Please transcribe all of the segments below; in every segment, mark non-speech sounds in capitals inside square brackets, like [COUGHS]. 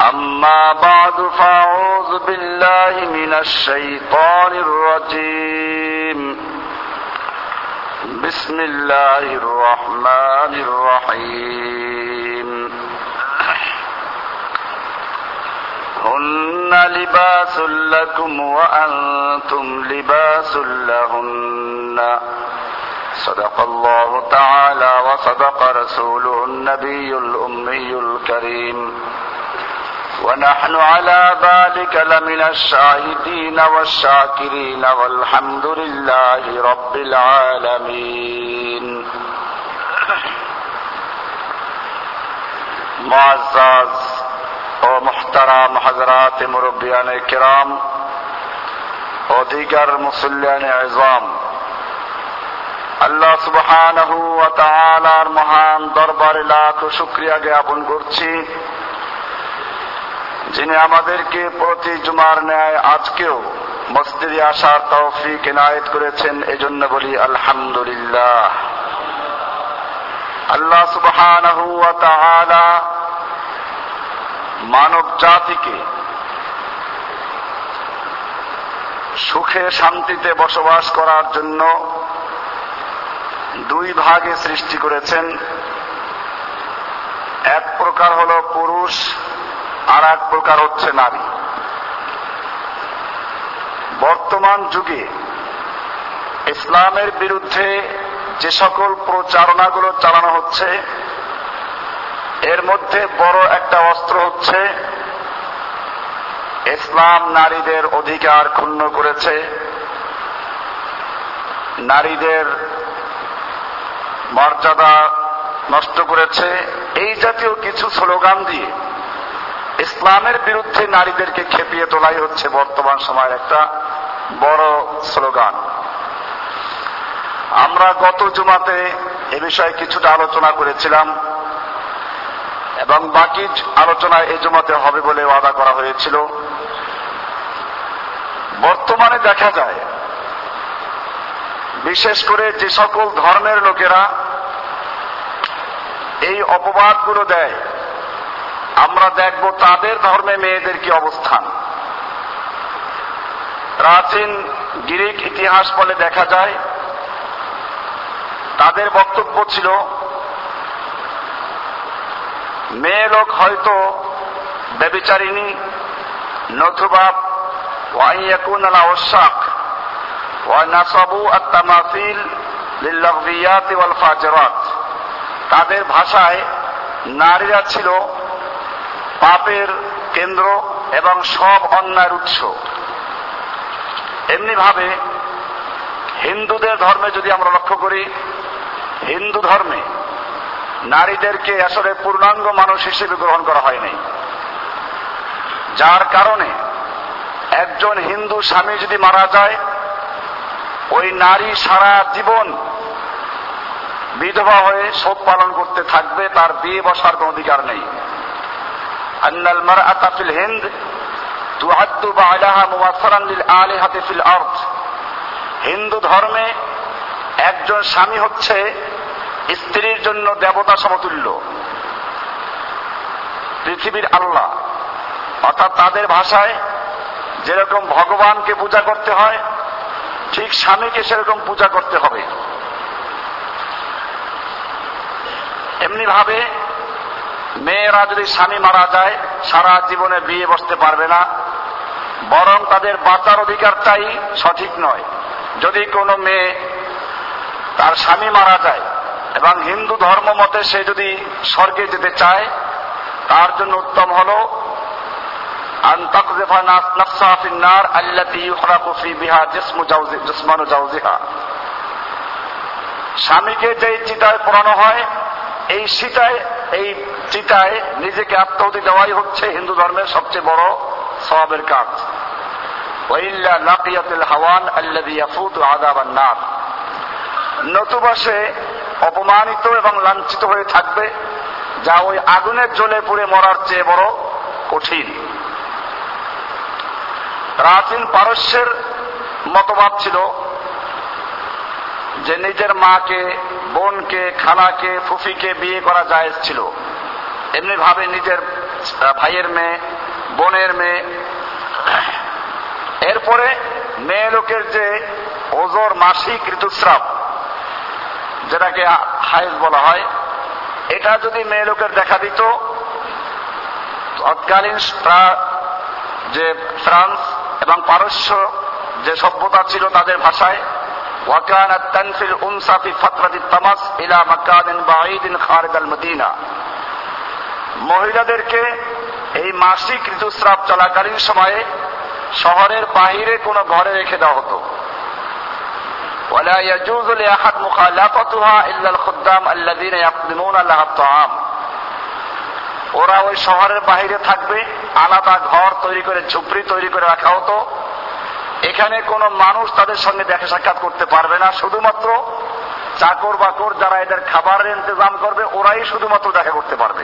أما بعد فأعوذ بالله من الشيطان الرجيم. بسم الله الرحمن الرحيم. هن لباس لكم وأنتم لباس لهن. صدق الله تعالى وصدق رسوله النبي الأمي الكريم. ونحن على ذلك لمن الشاهدين والشاكرين والحمد لله رب العالمين معزز ও মুহতারাম হজরাত মুরব্বিয়ান কিরাম ও দিগার মুসল্লিয়ান আজম আল্লাহ সুবহানাহু ওয়া তাআলার মহান দরবারে লাখ শুকরিয়া জ্ঞাপন করছি যিনি আমাদেরকে প্রতি জুমার ন্যায় আজকেও মসজিদে আসার তৌফিক এনায়েত করেছেন, এজন্য বলি আলহামদুলিল্লাহ। আল্লাহ তাআলা মানব জাতিকে সুখে শান্তিতে বসবাস করার জন্য দুই ভাগে সৃষ্টি করেছেন। এক প্রকার হল পুরুষ আর এক প্রকার হচ্ছে নারী। বর্তমান যুগে ইসলামের বিরুদ্ধে যে সকল প্রচারণাগুলো চালানো হচ্ছে, এর মধ্যে বড় একটা অস্ত্র হচ্ছে, ইসলাম নারীদের অধিকার ক্ষুণ্ণ করেছে। নারীদের মর্যাদা নষ্ট করেছে। এই জাতীয় কিছু স্লোগান দিয়ে ইসলামের বিরুদ্ধে নারীদেরকে খেপিয়ে তোলাই হচ্ছে বর্তমান সময়ের একটা বড় স্লোগান। আমরা গত জুমাতে এ বিষয়ে কিছুটা আলোচনা করেছিলাম এবং বাকি আলোচনা এই জমাতে হবে বলে ওয়াদা করা হয়েছিল। বর্তমানে দেখা যায়, বিশেষ করে যে সকল ধর্মের লোকেরা এই অপবাদগুলো দেয় আমরা দেখব তাদের ধর্মে মেয়েদের কি অবস্থান। প্রাচীন গ্রিক ইতিহাস বলে দেখা যায়, তাদের বক্তব্য ছিল, মেয়ে লোক হয়তো ব্যবিচারিণী নথুবা তাদের ভাষায় নারীরা ছিল পাপের কেন্দ্র এবং সব অন্যায়ের উৎস। এমনি ভাবে হিন্দুদের ধর্মে যদি আমরা লক্ষ্য করি, হিন্দু ধর্মে নারীদেরকে আসলে পূর্ণাঙ্গ মানুষ হিসেবে গ্রহণ করা হয়নি। যার কারণে একজন হিন্দু স্বামী যদি মারা যায়, ওই নারী সারা জীবন বিধবা হয়ে শোক পালন করতে থাকবে, তার বিয়ে বসার কোন অধিকার নেই। মারআতা ফিল হিন্দ তুআদ্দু বা'দাহা মুওয়াসসারান লিল আলিহাতি ফিল আরদ। হিন্দু ধর্মে একজন স্বামী হচ্ছে স্ত্রীর জন্য দেবতা সমতুল্য। পৃথিবীর আল্লাহ। অর্থাৎ তাদের ভাষায় যেরকম ভগবানকে পূজা করতে হয়, ঠিক স্বামীকে সেরকম পূজা করতে হবে। এমনি ভাবে মেয়েরা যদি স্বামী মারা যায়, সারা জীবনে বিয়ে বসতে পারবে না। বরং তাদের বাঁচার অধিকারটাই সঠিক নয়। যদি কোনো মেয়ে তার স্বামী মারা যায় এবং হিন্দু ধর্ম মতে সে যদি স্বর্গে যেতে চায়, তার জন্য উত্তম হল স্বামীকে যেই চিতায় পড়ানো হয়, এই চিতায়, এই চিতায় নিজেকে আত্মাহুতি দেওয়াই হচ্ছে হিন্দু ধর্মের সবচেয়ে বড় সওয়াবের কাজ। লাকিয়াতুল হাওয়ান নতুবা সে অপমানিত এবং লাঞ্ছিত হয়ে থাকবে, যা ওই আগুনের জ্বলে পুড়ে মরার চেয়ে বড় কঠিন। প্রাচীন পারস্যের মতবাদ ছিল যে নিজের মাকে, বোনকে, খালাকে, ফুফিকে বিয়ে করা জায়েজ ছিল। এমনি ভাবে নিজের ভাইয়ের মেয়ে, বোনের মেয়ে। এরপরে মেয়ে লোকের যে ওজোর মাসিক ঋতুস্রাব, যেটাকে হাইজ বলা হয়, এটা যদি মেয়ে লোকের দেখা দিত, তৎকালীন যে ফ্রান্স এবং পারস্য যে সভ্যতা ছিল তাদের ভাষায় ওয়াকান তানফিল উমসাফি ফাতরাদি তামাস ইলা মাকাদিন বাঈদিন খারিদাল মদিনা মহিলাদেরকে এই মাসিক ঋতুস্রাব চলাকালীন সময়ে শহরের বাহিরে কোনো ঘরে রেখে দেওয়া হতো ولا يجوز لأحد مخالفتها إلا الخدام الذين يقدمون لها الطعام ওরা ওই শহরের বাহিরে থাকবে আলাদা ঘর তৈরি করে ঝুপড়ি তৈরি করে রাখা হতো এখানে কোন মানুষ তাদের সঙ্গে দেখা সাক্ষাৎ করতে পারবে না শুধুমাত্র চাকর বাকর যারা এদের খাবারের ইন্তজাম করবে ওরাই শুধুমাত্র দেখা করতে পারবে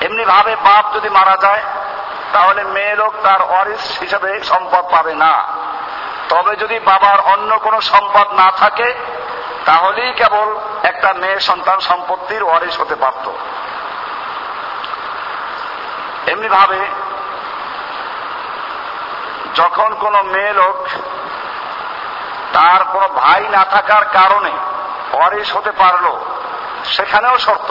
এমনি ভাবে বাপ যদি মারা যায়, তাহলে মেয়ে লোক তার অরিস হিসাবে সম্পদ পাবে না। তবে যদি বাবার অন্য কোনো সম্পদ না থাকে, তাহলেই কেবল একটা মেয়ে সন্তান সম্পত্তির ওয়ারিশ হতে পারত। এমনি ভাবে যখন কোন মেয়ে লোক তার কোনো ভাই না থাকার কারণে ওয়ারিশ হতে পারল, সেখানেও শর্ত।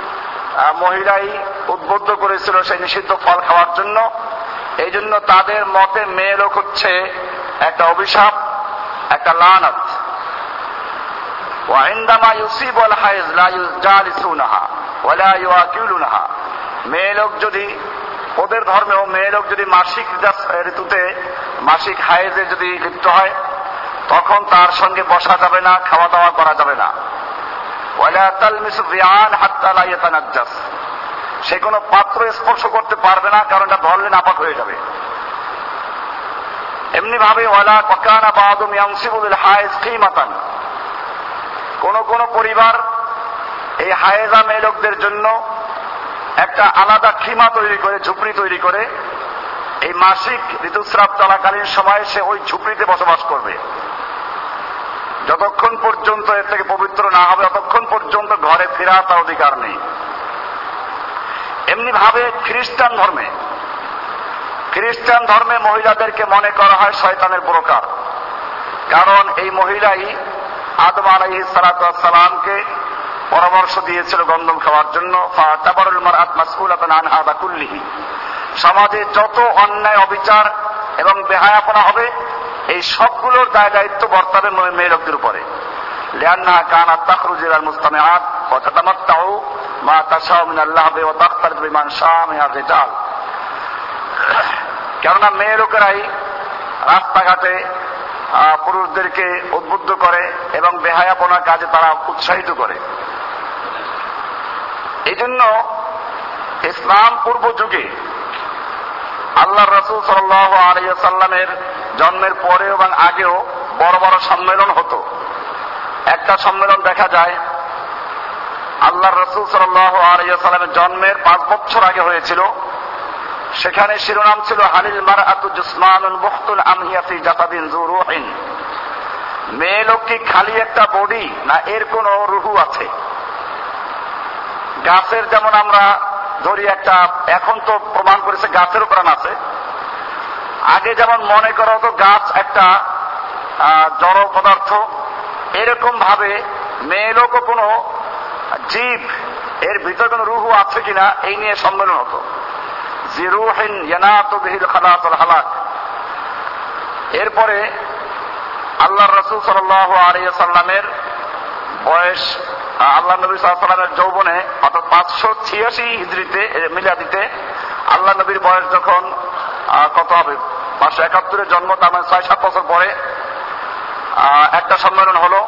মহিলাই উদ্বুদ্ধ করেছিল সেই নিষিদ্ধ ফল খাওয়ার জন্য। এই জন্য তাদের মতে মেয়ে লোক হচ্ছে একটা অভিশাপ, একটা লানত। ওয়াইন্দামা ইউসিব আল হাইজ লা ওয়ালা ইউআকিলুনাহা। মেয়ে লোক যদি, ওদের ধর্মেও মেয়ে লোক যদি মাসিক ঋতুতে মাসিক হায়েজে যদি লিপ্ত হয়, তখন তার সঙ্গে বসা যাবে না, খাওয়া দাওয়া করা যাবে না। সে কোনো পাত্র স্পর্শ করতে পারবে না কারণ এটা ধরলে নাপাক হয়ে যাবে। এমনি ভাবে কোন কোন পরিবার এই হায়েজা মেয়ে জন্য একটা আলাদা খিমা তৈরি করে, ঝুপড়ি তৈরি করে। এই মাসিক ঋতুস্রাব চলাকালীন সময়ে সে ওই ঝুপড়িতে বসবাস করবে। যতক্ষণ পর্যন্ত এর থেকে পবিত্র না হবে, ততক্ষণ পর্যন্ত ঘরে ফেরা তার অধিকার নেই। এমনি ভাবে খ্রিস্টান ধর্মে খ্রিস্টান ধর্মে মহিলাদেরকে মনে করা হয় শয়তানের প্রকার। কারণ এই মহিলাই আদম আলাই সালাতামকে পরামর্শ দিয়েছিল গন্ধম খাওয়ার জন্য সমাজে যত অন্যায়, অবিচার এবং বেহায়াপনা হবে এই সবগুলোর দায় দায়িত্ব বর্তাবে মেয়ে লোকদের উপরে। লিয়ান্না কানা তাখরুজিল আল মুস্তামিআত ওয়া তাতামাত্তাউ মা তাশাউ মিন আল্লাহ ওয়া তাখতার বিমান শাআ মিন রিজাল। কেননা মেয়ে লোকেরাই রাস্তাঘাটে পুরুষদেরকে উদ্বুদ্ধ করে এবং বেহায়াপনা কাজে তারা উৎসাহিত করে। এই জন্য ইসলাম পূর্ব যুগে আল্লাহ রসুল সাল্লাহ আলিয়াল্লামের জন্মের পরে এবং আগেও বড় বড় সম্মেলন হতো। একটা সম্মেলন দেখা যায় আল্লাহ রসুল আলিয়াল্লামের জন্মের পাঁচ বছর আগে হয়েছিল। সেখানে শিরোনাম ছিল, হালিল মার আতু জুসমান মুখতুল আমহিয়াফি জাতাদিন জুরুহিন মেয়ে লোক খালি একটা বডি, না এর কোন রুহু আছে? গাছের যেমন আমরা ধরি একটা, এখন তো প্রমাণ করেছে গাছেরও প্রাণ আছে আগে যেমন মনে করা হতো গাছ একটা জড় পদার্থ, এরকম ভাবে মেয়ে লোকও কোনো জীব, এর ভিতরে কোনো রুহু আছে কিনা, এই নিয়ে সম্মেলন হতো। জিরুহিন ইয়ানাতু বিহিল খালাতুল হালাক। এরপরে আল্লাহ রসুল সাল্লাহ আলিয়া সাল্লামের বয়স আল্লাহ নবী সাল্লামের যৌবনে, অর্থাৎ পাঁচশো ছিয়াশি হিজড়িতে মিলাদিতে, আল্লাহ নবীর বয়স যখন কত হবে? পাঁচশো একাত্তরের জন্ম, তার মানে ছয়, সাত বছর পরে একটা সম্মেলন হলো।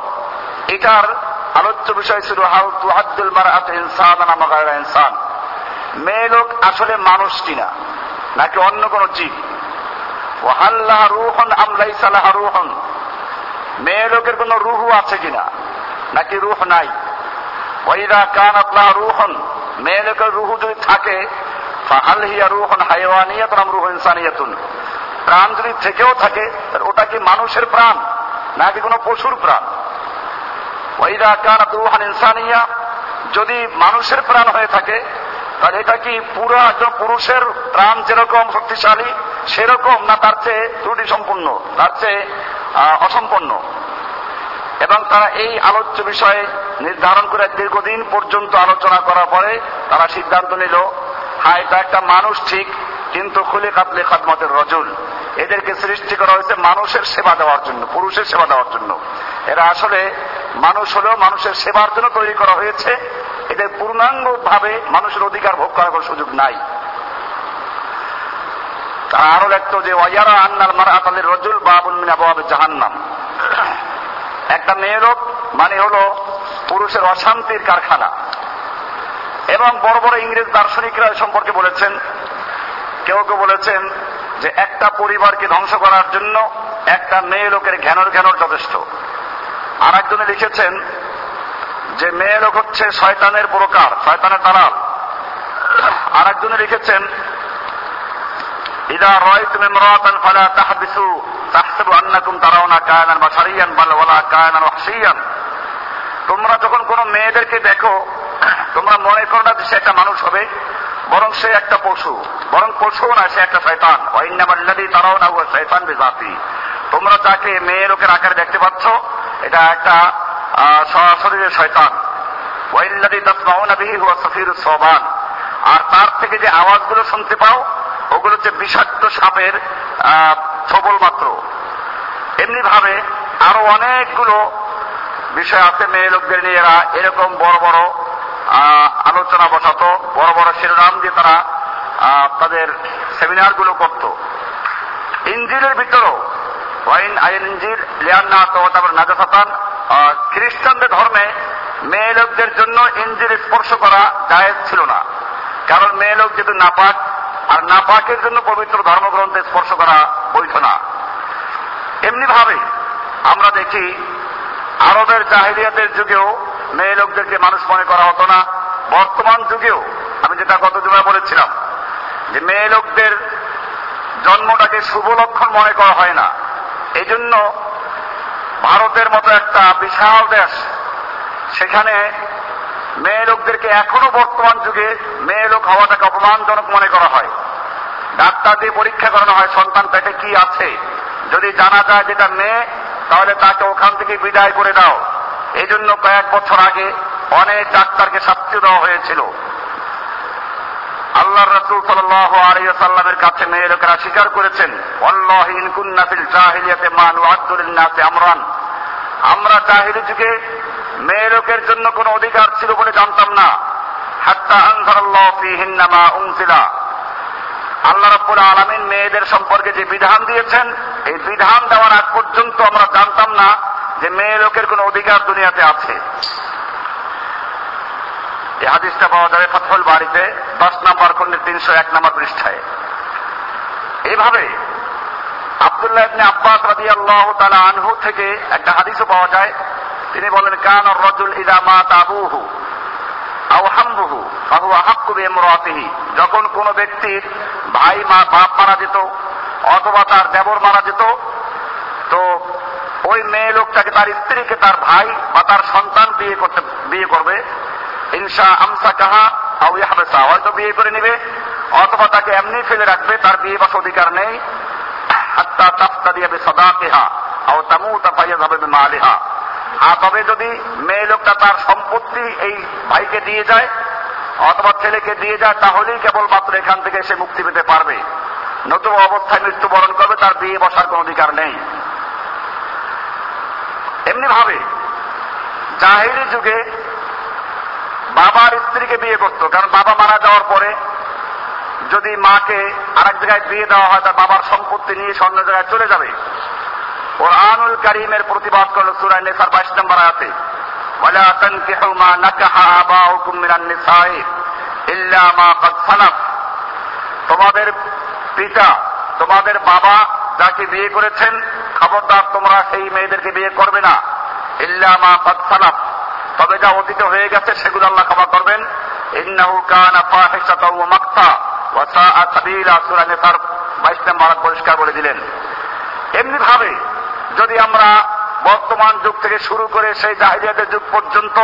এটার আলোচ্য বিষয় ছিল হাউ তু আব্দুল মারাত ইনসান নামা ইনসান। মেয়ে লোক আসলে মানুষ কিনা, নাকি অন্য কোন জীব? ও হাল্লাহ রুহন আমলাই সালাহ রুহন। মেয়ে লোকের কোন রুহু আছে কিনা, নাকি রুহ নাই? ওইরা কান আল্লাহ রুহন। মেয়ে লোকের রুহু যদি থাকে, ফাহাল হিয়া রুহন হাইওয়ানিয়াত নাম রুহ ইনসানিয়াতুন। প্রাণ যদি থেকেও থাকে ওটা কি মানুষের প্রাণ? নাকি কোনো পশুর প্রাণ? ওইরা কান রুহান ইনসানিয়া, যদি মানুষের প্রাণ হয়ে থাকে, তাহলে এটা কি পুরো একজন পুরুষের প্রাণ যেরকম শক্তিশালী, সেরকম না তার চেয়ে ত্রুটি সম্পূর্ণ, তার চেয়ে অসম্পন্ন? এবং তারা এই আলোচ্য বিষয়ে নির্ধারণ করে দীর্ঘদিন পর্যন্ত আলোচনা করার পরে তারা সিদ্ধান্ত নিল হ্যাঁ এটা একটা মানুষ ঠিক, কিন্তু খুলে কাতলে খাদমতের রজুল। এদেরকে সৃষ্টি করা হয়েছে মানুষের সেবা দেওয়ার জন্য, পুরুষের সেবা দেওয়ার জন্য। এরা আসলে মানুষ হলেও মানুষের সেবার জন্য তৈরি করা হয়েছে। এদের পূর্ণাঙ্গ ভাবে মানুষের অধিকার ভোগ করার কোনো সুযোগ নাই। আরও লিখতো যে, ওয়াইয়ারা আন্নাল মার আতালের রজুল বাবুল মিনা বাবে জাহান্নাম। একটা মেয়ে লোক মানে হলো পুরুষের অশান্তির কারখানা। এবং বড় বড় ইংরেজ দার্শনিকরা সম্পর্কে বলেছেন, কেউ কেউ বলেছেন যে একটা পরিবারকে ধ্বংস করার জন্য একটা মেয়ে লোকের ঘ্যানর ঘ্যানর যথেষ্ট। আর একজনে লিখেছেন যে মেয়ে লোক হচ্ছে শয়তানের প্রকার, শয়তানের দালাল। আর একজনে লিখেছেন, ইদা রয় তুমি মরাতান ফালা তাহবিসু, তাহসিবু আন্নাকুম তারাউনা কায়নান বাশারিয়ান বাল ওয়ালা কায়নান ওয়াহশিয়ান। তোমরা যখন কোন মেয়েদেরকে দেখো, তোমরা মনে করো না যে সে একটা মানুষ হবে। বরং সে একটা পশু, বরং পশু না, সে একটা শয়তান। ওয়াইন্নামাল্লাদি তারাও না হুয়া শয়তান বিজাতি তোমরা যাকে মেয়ে লোকের আকারে দেখতে পাচ্ছ, এটা একটা সরাসরি শয়তান। ওয়াইল্লাদি তাসমাউনা বিহি, হুয়া সফিরুস সবান আর তার থেকে যে আওয়াজগুলো শুনতে পাও, ওগুলো হচ্ছে বিষাক্ত সাপের ছবল মাত্র। এমনি ভাবে আরও অনেকগুলো বিষয় আছে মেয়ে লোকদের নিয়ে, এরা এরকম বড় বড় আলোচনা বসাতো, বড় বড় শিরোনাম দিয়ে তারা তাদের সেমিনারগুলো করত। ইঞ্জিলের ভিতরেও, ওয়াইন আইন ইঞ্জিল লিয়ান্না তো তারপর নাজাসাতান খ্রিস্টানদের ধর্মে মেয়ে লোকদের জন্য ইঞ্জিল স্পর্শ করা জায়েজ ছিল না। কারণ মেয়ে লোক যেহেতু নাপাক, আর নাপাকের জন্য পবিত্র ধর্মগ্রন্থে স্পর্শ করা বৈধ না। এমনি ভাবে আমরা দেখি, আরবের জাহিরিয়াতের যুগেও মেয়ে লোকদেরকে মানুষ মনে করা হতো না। বর্তমান যুগেও আমি যেটা গত জুমায় বলেছিলাম, যে মেয়ে লোকদের জন্মটাকে শুভ লক্ষণ মনে করা হয় না। এই জন্য ভারতের মতো একটা বিশাল দেশ, সেখানে মেয়ে লোকদেরকে এখনও বর্তমান যুগে মেয়ে লোক হওয়াটাকে অপমানজনক মনে করা হয়। ডাক্তার দিয়ে পরীক্ষা করানো হয়, সন্তান পেটে কি আছে? যদি জানা যায় যেটা মেয়ে, তাহলে তাকে ওখান থেকে বিদায় করে দাও। এই জন্য কয়েক বছর আগে অনেক ডাক্তারকে শাস্তি দেওয়া হয়েছিল। আল্লাহ রসুল সাল্লামের কাছে মেয়ে লোকেরা স্বীকার করেছেন জাহিলিয়াতে মান আমরান। আমরা জাহিলি যুগে মেয়ে লোকের জন্য কোনো অধিকার ছিল বলে জানতাম না। হাত্তা আনজারাল্লাহ ফিহিন্না মা উনসিলা আল্লাহ রাব্বুল মেয়েদের সম্পর্কে যে বিধান দিয়েছেন, এই বিধান দেওয়ার আগ পর্যন্ত আমরা জানতাম না যে মেয়ে লোকের কোন অধিকার দুনিয়াতে আছে। এই হাদিসটা পাওয়া যাবে ফতফল বাড়িতে, দশ নম্বর খন্ডের তিনশো এক নম্বর পৃষ্ঠায়। এইভাবে আব্দুল্লাহ ইবনে আব্বাস রাদিয়াল্লাহু তালা আনহু থেকে একটা হাদিসও পাওয়া যায়। তিনি বলেন, কান রজুল ইদা মা তাবুহু আও হামবুহু আহাক্কু বিমরাতিহি। যখন কোন ব্যক্তির ভাই মা, বাপ মারা যেত অথবা তার দেবর মারা যেত, তো ওই মেয়ে লোকটাকে তার স্ত্রীকে তার ভাই বা তার সন্তান বিয়ে করতে, বিয়ে করবে। ইনসা আমসা কাহা আউ ইয়াহবেসা হয়তো বিয়ে করে নিবে। অথবা তাকে এমনি ফেলে রাখবে, তার বিয়ে বাস অধিকার নেই। হাত্তা তাফতা দিয়ে সদাকেহা আও তামুতা পাইয়া যাবে মালিহা আর তবে যদি মেয়ে লোকটা তার সম্পত্তি এই ভাইকে দিয়ে যায়, অথবা ছেলেকে দিয়ে যায়, তাহলেই কেবলমাত্র এখান থেকে সে মুক্তি পেতে পারবে। নতুন অবস্থায় মৃত্যুবরণ করবে, তার বিয়ে বসার কোন অধিকার নেই। এমনি ভাবে জাহিরি যুগে বাবার স্ত্রীকে বিয়ে করতো, কারণ বাবা মারা যাওয়ার পরে যদি মাকে আরেক জায়গায় বিয়ে দেওয়া হয়, তার বাবার সম্পত্তি নিয়ে অন্য জায়গায় চলে যাবে। কোরআনুল করিমের প্রতিবাদ করল সুরায় নেসার বাইশ নম্বর আয়াতে। ওয়ালা তানকিহু মা নাকাহা আবাউকুম মিনান নিসাই ইল্লা মা ক্বাদ সালাফ। তোমাদের পিতা, তোমাদের বাবা যাকে বিয়ে করেছেন, খবরদার তোমরা সেই মেয়েদেরকে বিয়ে করবে না। ইল্লা মা ক্বাদ সালাফ। তবে যা অতীত হয়ে গেছে সেগুলো আল্লাহ ক্ষমা করবেন। ইন্নাহু কানা ফাহিশাতাও ওয়া মাকতা, ওয়া সাআ সূরা নিসার 22 নম্বর পরিষ্কার বলে দিলেন। এমনি ভাবে যদি আমরা বর্তমান যুগ থেকে শুরু করে সেই জাহিলিয়াতের যুগ পর্যন্ত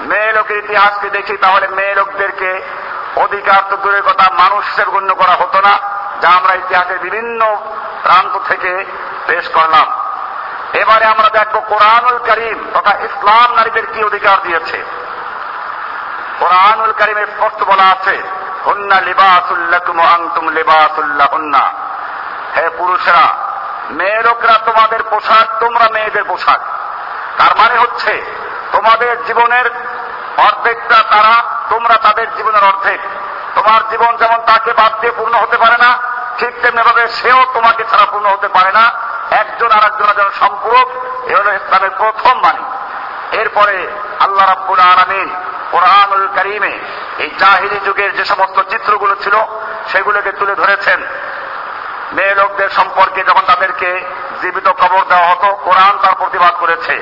মেয়ে লোকের ইতিহাসকে দেখি, তাহলে মেয়ে লোকদেরকে অধিকার তো দূরের কথা, মানুষ হিসেবে গণ্য করা হতো না, যা আমরা ইতিহাসের বিভিন্ন প্রান্ত থেকে পেশ করলাম। এবারে আমরা দেখব কোরআনুল করিম তথা ইসলাম নারীদের কি অধিকার দিয়েছে। কোরআনুল করিমে স্পষ্ট বলা আছে, হুন্না লিবাসুল্লাকুম আনতুম লিবাসুল্লাহ হুন্না হে পুরুষরা, মেয়ে লোকরা তোমাদের পোশাক, তোমরা মেয়েদের পোশাক। তার মানে হচ্ছে, তোমাদের জীবনের অর্ধেকটা তারা, তোমরা তাদের জীবনের অর্ধেক। তোমার জীবন যেমন তাকে বাদ দিয়ে পূর্ণ হতে পারে না, ঠিক তেমনি ভাবে সেও তোমাকে ছাড়া পূর্ণ হতে পারে না। একজন আর একজনের যেন সম্পূরক এ হলো ইসলামের প্রথম বাণী। এরপরে আল্লাহ রাব্বুল আলামিন কোরআনুল করিমে এই জাহিরি যুগের যে সমস্ত চিত্রগুলো ছিল, সেগুলোকে তুলে ধরেছেন। মেয়ে লোকদের সম্পর্কে যখন তাদেরকে জীবিত কবর দেওয়া হতো, কোরআন তার প্রতিবাদ করেছে।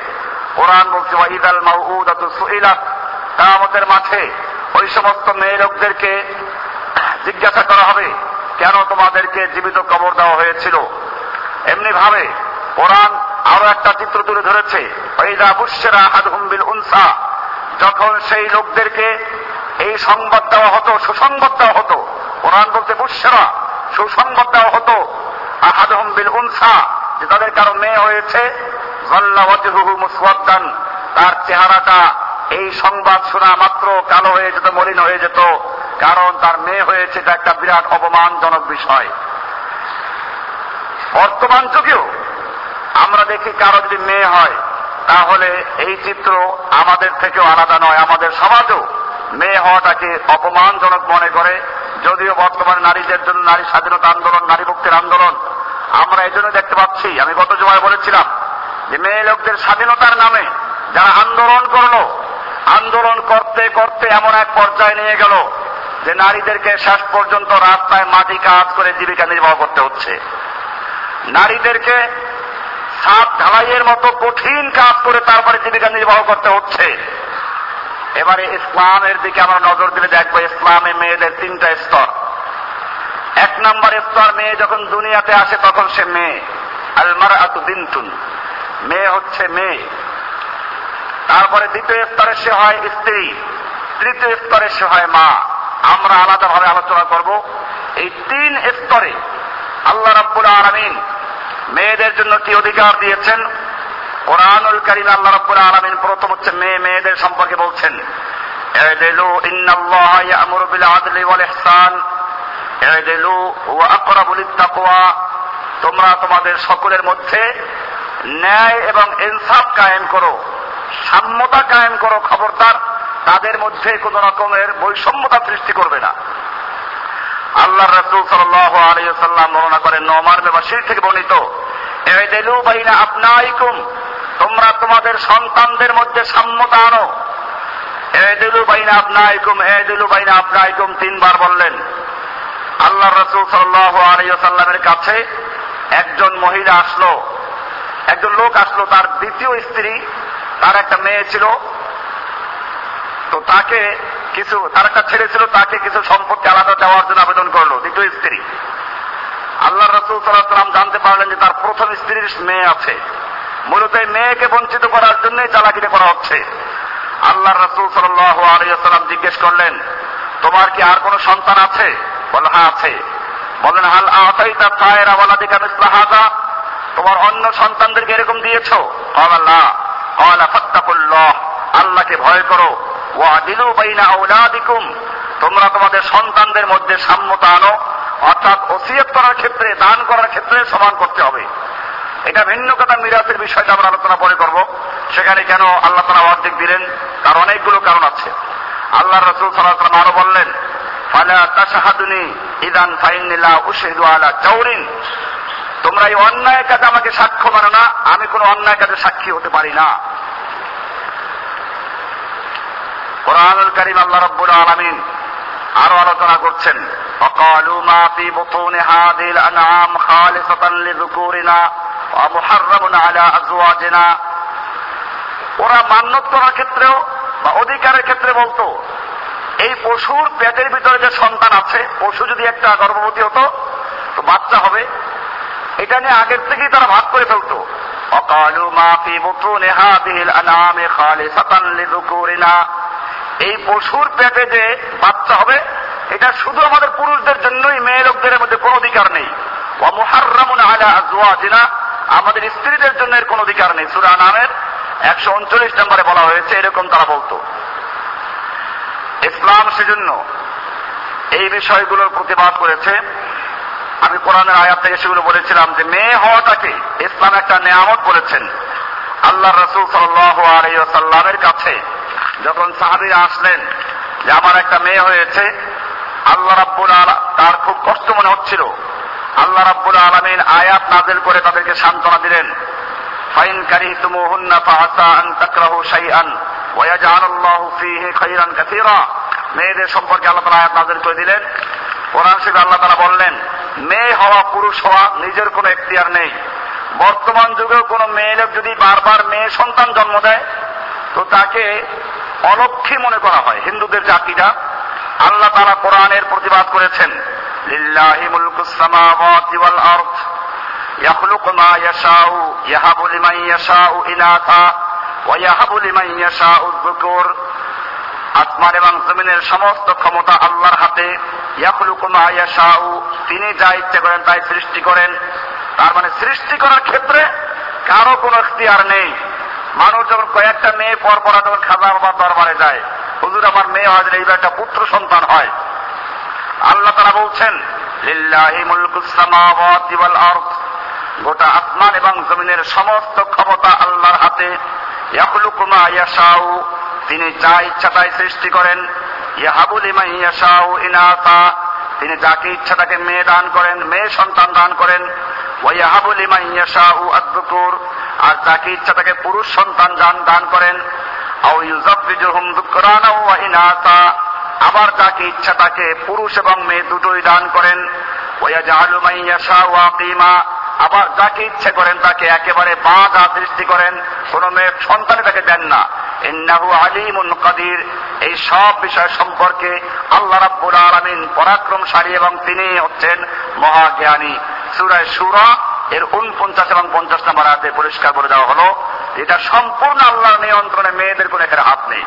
কোরআন বলছে ঈদাল মাউদাতু সুইলাত। কামতের মাঠে ওই সমস্ত মেয়ে লোকদেরকে জিজ্ঞাসা করা হবে, কেন তোমাদেরকে জীবিত কবর দেওয়া হয়েছিল? এমনি ভাবে কোরআন আরও একটা চিত্র তুলে ধরেছে। যখন সেই লোকদেরকে এই সংবাদ দেওয়া হতো, সুসংবাদ দেওয়া হতো, কোরআন বলতে বুশেরা সুসংবাদ দেওয়া হতো, আহাদহম বিল উনসা, যে তাদের কারও মেয়ে হয়েছে তার চেহারাটা এই সংবাদ শোনা মাত্র কালো হয়ে যেত, মলিন হয়ে যেত, কারণ তার মেয়ে হয়েছে এটা একটা বিরাট অপমানজনক বিষয়। বর্তমান যুগেও আমরা দেখি কারও যদি মেয়ে হয়, তাহলে এই চিত্র আমাদের থেকেও আলাদা নয়, আমাদের সমাজও। মেয়ে হওয়াটাকে অপমানজনক মনে করে। যদিও বর্তমানে নারীদের জন্য নারী স্বাধীনতা আন্দোলন, নারী মুক্তির আন্দোলন, আমরা এই জন্য দেখতে পাচ্ছি, আমি গত জমায় বলেছিলাম যে মেয়ে লোকদের স্বাধীনতার নামে যারা আন্দোলন করল, আন্দোলন করতে করতে এমন এক পর্যায়ে নিয়ে গেল যে নারীদেরকে শেষ পর্যন্ত রাস্তায় মাটি কাজ করে জীবিকা নির্বাহ করতে হচ্ছে। নারীদেরকে সাত ঢালাইয়ের মতো কঠিন কাজ করে তারপরে জীবিকা নির্বাহ করতে হচ্ছে। এবারে ইসলামের দিকে আমরা নজর দিলে দেখব, ইসলামে মেয়েদের তিনটা স্তর। এক নম্বর স্তর, মেয়ে যখন দুনিয়াতে আসে তখন সে মেয়ে। আলমার বিন্তুন, মেয়ে হচ্ছে মেয়ে। তারপরে দ্বিতীয় স্তরে সে হয় স্ত্রী, তৃতীয় স্তরে সে হয় মা। আমরা আলাদাভাবে আলোচনা করব। এই তিন স্তরে আল্লাহ রাব্বুল আলামিন মেয়েদের জন্য কি অধিকার দিয়েছেন কোরআনুল কারীম আল্লাহ রাব্বুল আলামিন প্রথম হচ্ছে মেয়ে মেয়েদের সম্পর্কে বলছেন اعدلوا ان الله يأمر بالعدل والإحسان اعدلوا هو اقرب للتقوى তোমরা তোমাদের সকলের মধ্যে ন্যায় এবং ইনসাফ কায়েম করো সাম্যতা কায়েম করো খবরদার তাদের মধ্যে কোন রকমের বৈষম্যতা সৃষ্টি করবে না আল্লাহ রসুল সাল্লাম বর্ণনা করেন, নমার ব্যবসায়ী থেকে বর্ণিত। আপনাইকুম তোমরা তোমাদের সন্তানদের মধ্যে সাম্যতা আনো। এদেলু বাইনা আপনাইকুম এদেলু বাইনা আপনাইকুম তিনবার বললেন। আল্লাহ রসুল সাল্লাহ আলাইসাল্লামের কাছে একজন মহিলা আসলো। একজন লোক আসলো, তার দ্বিতীয় স্ত্রী, তার একটা মেয়ে ছিল। তো তাকে কিছু তার একটা ছেলে ছিল তাকে কিছু সম্পত্তি আলাদা দেওয়ার জন্য আবেদন করল। দ্বিতীয় স্ত্রী। আল্লাহ রসুল সাল্লাম জানতে পারলেন যে তার প্রথম স্ত্রীর মেয়ে আছে। মূলত এই মেয়েকে বঞ্চিত করার জন্যই চালাকিটা করা হচ্ছে। আল্লাহ রসুল সাল্লাহ আলিয়াল্লাম জিজ্ঞেস করলেন, তোমার কি আর কোনো সন্তান আছে? বলে হ্যাঁ আছে। বলেন, হাল আতাইতা সায়ের আওয়ালাদিকা মিসলাহাদা তোমার অন্য সন্তানদেরকে এরকম দিয়েছ? আল্লাহ কলা ফত্তাকুল্লাহ। আল্লাহকে ভয় করো। ওয়াদিলু বাইনা আউলাদিকুম তোমরা তোমাদের সন্তানদের মধ্যে সাম্যতা আনো। অর্থাৎ ওসিয়ত করার ক্ষেত্রে, দান করার ক্ষেত্রে সমান করতে হবে। এটা ভিন্ন কথা মিরাতের বিষয়টা আমরা আলোচনা পরে করব। সেখানে কেন আল্লাহ তারা অর্ধেক দিলেন, তার অনেকগুলো কারণ আছে। আল্লাহ রসুল সাল্লাহ আরও বললেন, ফালা ইদান ফাইনিল্লা উশহিদু আলা চাউরিন তোমরা এই অন্যায় কাজে আমাকে সাক্ষ্য মানো না, আমি কোনো অন্যায় কাজে সাক্ষী হতে পারি না। কোরআনুল করিম আল্লাহ রব্বুল আলমিন আরো আলোচনা করছেন وقالوا ما في بطون هذه الأنعام خالصة لذكورنا ومحرم على أزواجنا ওরা মান্যত করার ক্ষেত্রেও বা অধিকারের ক্ষেত্রে বলতো এই পশুর পেটের ভিতরে যে সন্তান আছে পশু যদি একটা গর্ভবতী হতো তো বাচ্চা হবে এটা নিয়ে আগের থেকেই তারা ভাগ করে ফেলতো অকালু মাফি বুতুনে হাদিল আনামে খালিসাতান লিযুকুরিনা এই পশুর পেটে যে বাচ্চা হবে, এটা শুধু আমাদের পুরুষদের জন্যই, মেয়ে লোকদের মধ্যে কোনো অধিকার নেই। আমাদের স্ত্রীদের জন্য এর কোনো অধিকার নেই। সুরা নামের একশো উনচল্লিশ নম্বরে বলা হয়েছে, এরকম তারা বলতো। ইসলাম সেজন্য এই বিষয়গুলোর প্রতিবাদ করেছে। আমি কোরআনের আয়াত থেকে সেগুলো বলেছিলাম যে, মেয়ে হওয়াটাকে ইসলাম একটা নেয়ামত বলেছেন। আল্লাহ রসুল সাল্লাহ আলাইসাল্লামের কাছে যখন সাহাবিরা আসলেন যে আমার একটা মেয়ে হয়েছে, আল্লাহ রাব্বুল আলা, তার খুব কষ্ট মনে হচ্ছিল। আল্লাহ রাব্বুল আলমিন আয়াত নাজেল করে তাদেরকে সান্ত্বনা দিলেন। ফাইন কারি তুমুহুন্না ফাআসা আন তাকরাহু শাইআন ওয়াজআলাল্লাহু ফীহি খাইরান কাসীরা। মেয়েদের সম্পর্কে আল্লাহ তাআলা আয়াত নাজেল করে দিলেন। কোরআন শরীফে আল্লাহ তাআলা বললেন, মেয়ে হওয়া, পুরুষ হওয়া নিজের কোনো এখতিয়ার নেই। বর্তমান যুগেও কোনো মেয়ে যদি বারবার মেয়ে সন্তান জন্ম দেয়, তো তাকে অলক্ষী মনে করা হয় হিন্দুদের জাতিটা আল্লাহ তারা কোরআনের প্রতিবাদ করেছেন, লিল্লাহি আসমান এবং জমিনের সমস্ত ক্ষমতা আল্লাহর হাতে তিনি যা ইচ্ছে করেন তাই সৃষ্টি করেন। তার মানে সৃষ্টি করার ক্ষেত্রে কারও কোনো নেই। মানুষ যখন কয়েকটা মেয়ে পর পর যখন খাজা বাবার দরবারে যায়, হুজুর আমার মেয়ে হয় এইবার একটা পুত্র সন্তান হয়। আল্লাহ তারা বলছেন, লিল্লাহি মুলকুস ওয়াল আরদ। গোটা আসমান এবং জমিনের সমস্ত ক্ষমতা আল্লাহর হাতে। ইয়াখলুকু মা ইয়াশাউ। তিনি যা ইচ্ছা তাই সৃষ্টি করেন। ইয়াহাবু লিমান ইয়াশাউ ইনাসা। তিনি যাকে ইচ্ছা তাকে মেয়ে দান করেন, মেয়ে সন্তান দান করেন। ওয়াইয়াহাবু লিমান ইয়াশাউ আদ-দুকুর। আর যাকে ইচ্ছা তাকে পুরুষ সন্তান দান দান করেন। আবার যাকে ইচ্ছা তাকে পুরুষ এবং মেয়ে দুটোই দান করেন। আবার যাকে ইচ্ছে করেন তাকে একেবারে বাঁধা সৃষ্টি করেন। কোন মেয়ের সন্তানে তাকে দেন না। ইন্নাহু আলিমুন কাদির। এই সব বিষয় সম্পর্কে আল্লাহ রাব্বুল আলামিন পরাক্রমশালী এবং তিনি হচ্ছেন মহাজ্ঞানী। সুরায় সূরা এর উনপঞ্চাশ এবং পঞ্চাশ নম্বর আয়াতে পরিষ্কার করে দেওয়া হলো এটা সম্পূর্ণ আল্লাহর নিয়ন্ত্রণে মেয়েদের কোনো এখানে হাত নেই।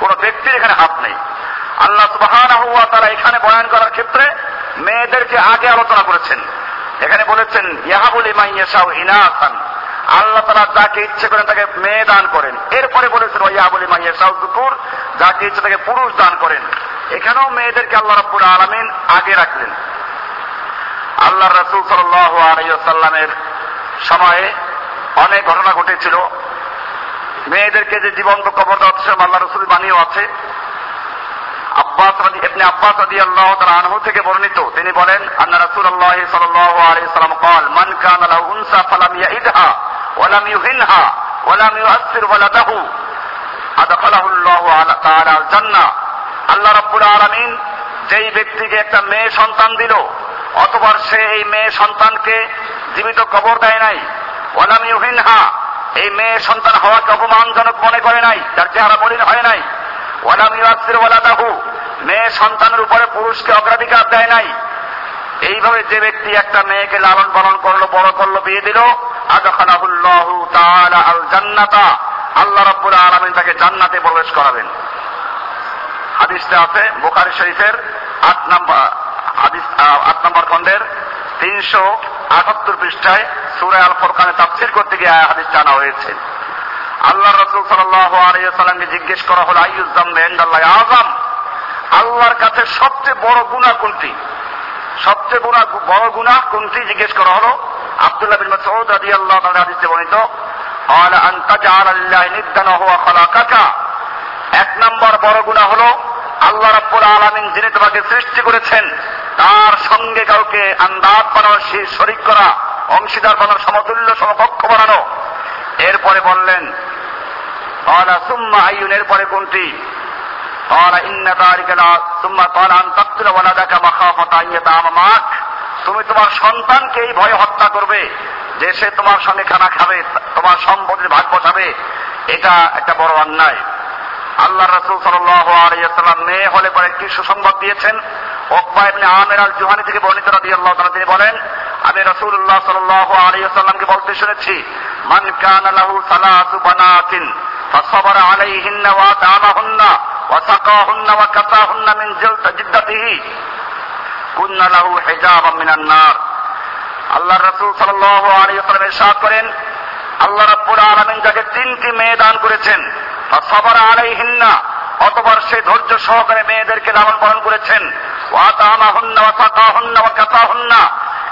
কোন ব্যক্তির এখানে হাত নেই। আল্লাহ ওয়া তাআলা এখানে বয়ান করার ক্ষেত্রে মেয়েদেরকে আগে আলোচনা করেছেন। এখানে বলেছেন ইয়াহাবুল ইমান ইয়াশাউ ইনাসান। আল্লাহ তারা যাকে ইচ্ছে করেন তাকে মেয়ে দান করেন। এরপরে বলেছেন ইয়াহাবুল ইমান ইয়াশাউ দুকুর যাকে ইচ্ছে তাকে পুরুষ দান করেন। এখানেও মেয়েদেরকে আল্লাহ রাব্বুল আলামিন আগে রাখলেন। আল্লাহ রসুল সাল্লাহ আলাইসাল্লামের সময়ে অনেক ঘটনা ঘটেছিল। মেয়েদেরকে যে জীবন্ত কবর দেওয়া সব আল্লাহ রসুল বানিয়েও আছে। আব্বাস এমনি আব্বাস আদি আল্লাহ তার আনহু থেকে বর্ণিত, তিনি বলেন, আন্না রাসুল আল্লাহ সাল্লাহ আলাইসাল্লাম কল মান কান আলাহ উনসা ফালাম ইয়াইদহা ওয়ালাম ইউহিনহা ওয়ালাম ইউ ইউআসসির ওয়ালাদাহু আদখালাহুল্লাহু আল জান্নাহ আল্লাহ রাব্বুল আলামিন যেই ব্যক্তিকে একটা মেয়ে সন্তান দিল অতবার সে এই মেয়ে সন্তানকে জীবিত কবর দেয় নাই। ওয়ালাম ইউহিনহা, এই মেয়ে সন্তান হওয়াকে অপমানজনক মনে করে নাই তার চেহারা মলিন হয় নাই। ওয়ালাম ইউআসির ওয়ালাদাহু, মেয়ে সন্তানের উপরে পুরুষকে অগ্রাধিকার দেয় নাই। এইভাবে যে ব্যক্তি একটা মেয়েকে লালন পালন করল, বড় করল, বিয়ে দিল, আদখালাহুল্লাহু তাআলা আল জান্নাতা আল্লাহ রাব্বুল আলামিন তাকে জান্নাতে প্রবেশ করাবেন। হাদিসটা আছে বুখারী শরীফের আট নম্বর হাদিস আট নম্বর খণ্ডের তিনশো আটাত্তর পৃষ্ঠায় সুরে আল ফরকানে তাফসির করতে গিয়ে হাদিস জানা হয়েছে আল্লাহ রসুল সাল্লাহ আলিয়াকে জিজ্ঞেস করা হলো আইয়ুজাম আল্লাহ আজম আল্লাহর কাছে সবচেয়ে বড় গুণা কোনটি সবচেয়ে গুণা বড় গুণা কোনটি জিজ্ঞেস করা হলো আব্দুল্লাহ বিন মাসউদ রাদিয়াল্লাহু তাআলা হাদিসে বর্ণিত قال أن تجعل لله ندا وهو خلقك এক নম্বর বড় গুণা হলো আল্লাহ রাব্বুল আলামিন যিনি তোমাকে সৃষ্টি করেছেন তার সঙ্গে কাউকে আন্দাজ বানানো শরিক করা, অংশীদার বানানো, সমতুল্য, সমকক্ষ বানানো। এরপরে বললেন আইনের পরে কোনটি? তুমি তোমার সন্তানকে এই ভয়ে হত্যা করবে, যে সে তোমার সঙ্গে খানা খাবে, তোমার সম্পদের ভাগ বসাবে। এটা একটা বড় অন্যায়। আল্লাহ রসুল সাল্লাম মেয়ে হলে পরে একটি সুসংবাদ দিয়েছেন? ওকবা ইবনে আমের আল জুহানি থেকে বর্ণিত রাদিয়াল্লাহু তাআলা তিনি বলেন আমি রাসূলুল্লাহ সাল্লাল্লাহু আলাইহি ওয়াসাল্লামকে বলতে শুনেছি মান কানা লাহু সালাসু বানাতিন فصبر عليهن وأطعمهن وسقاهن وكساهن من جلد جدته كن له حجابا من النار আল্লাহ রসুল সাল্লাল্লাহু আলাইহি ওয়াসাল্লাম ইরশাদ করেন আল্লাহ রাব্বুল আলামিন যাকে তিনটি মেয়ে দান করেছেন সবার আলাইহিন্না অতবার সে ধৈর্য সহকারে মেয়েদেরকে লালন পালন করেছেন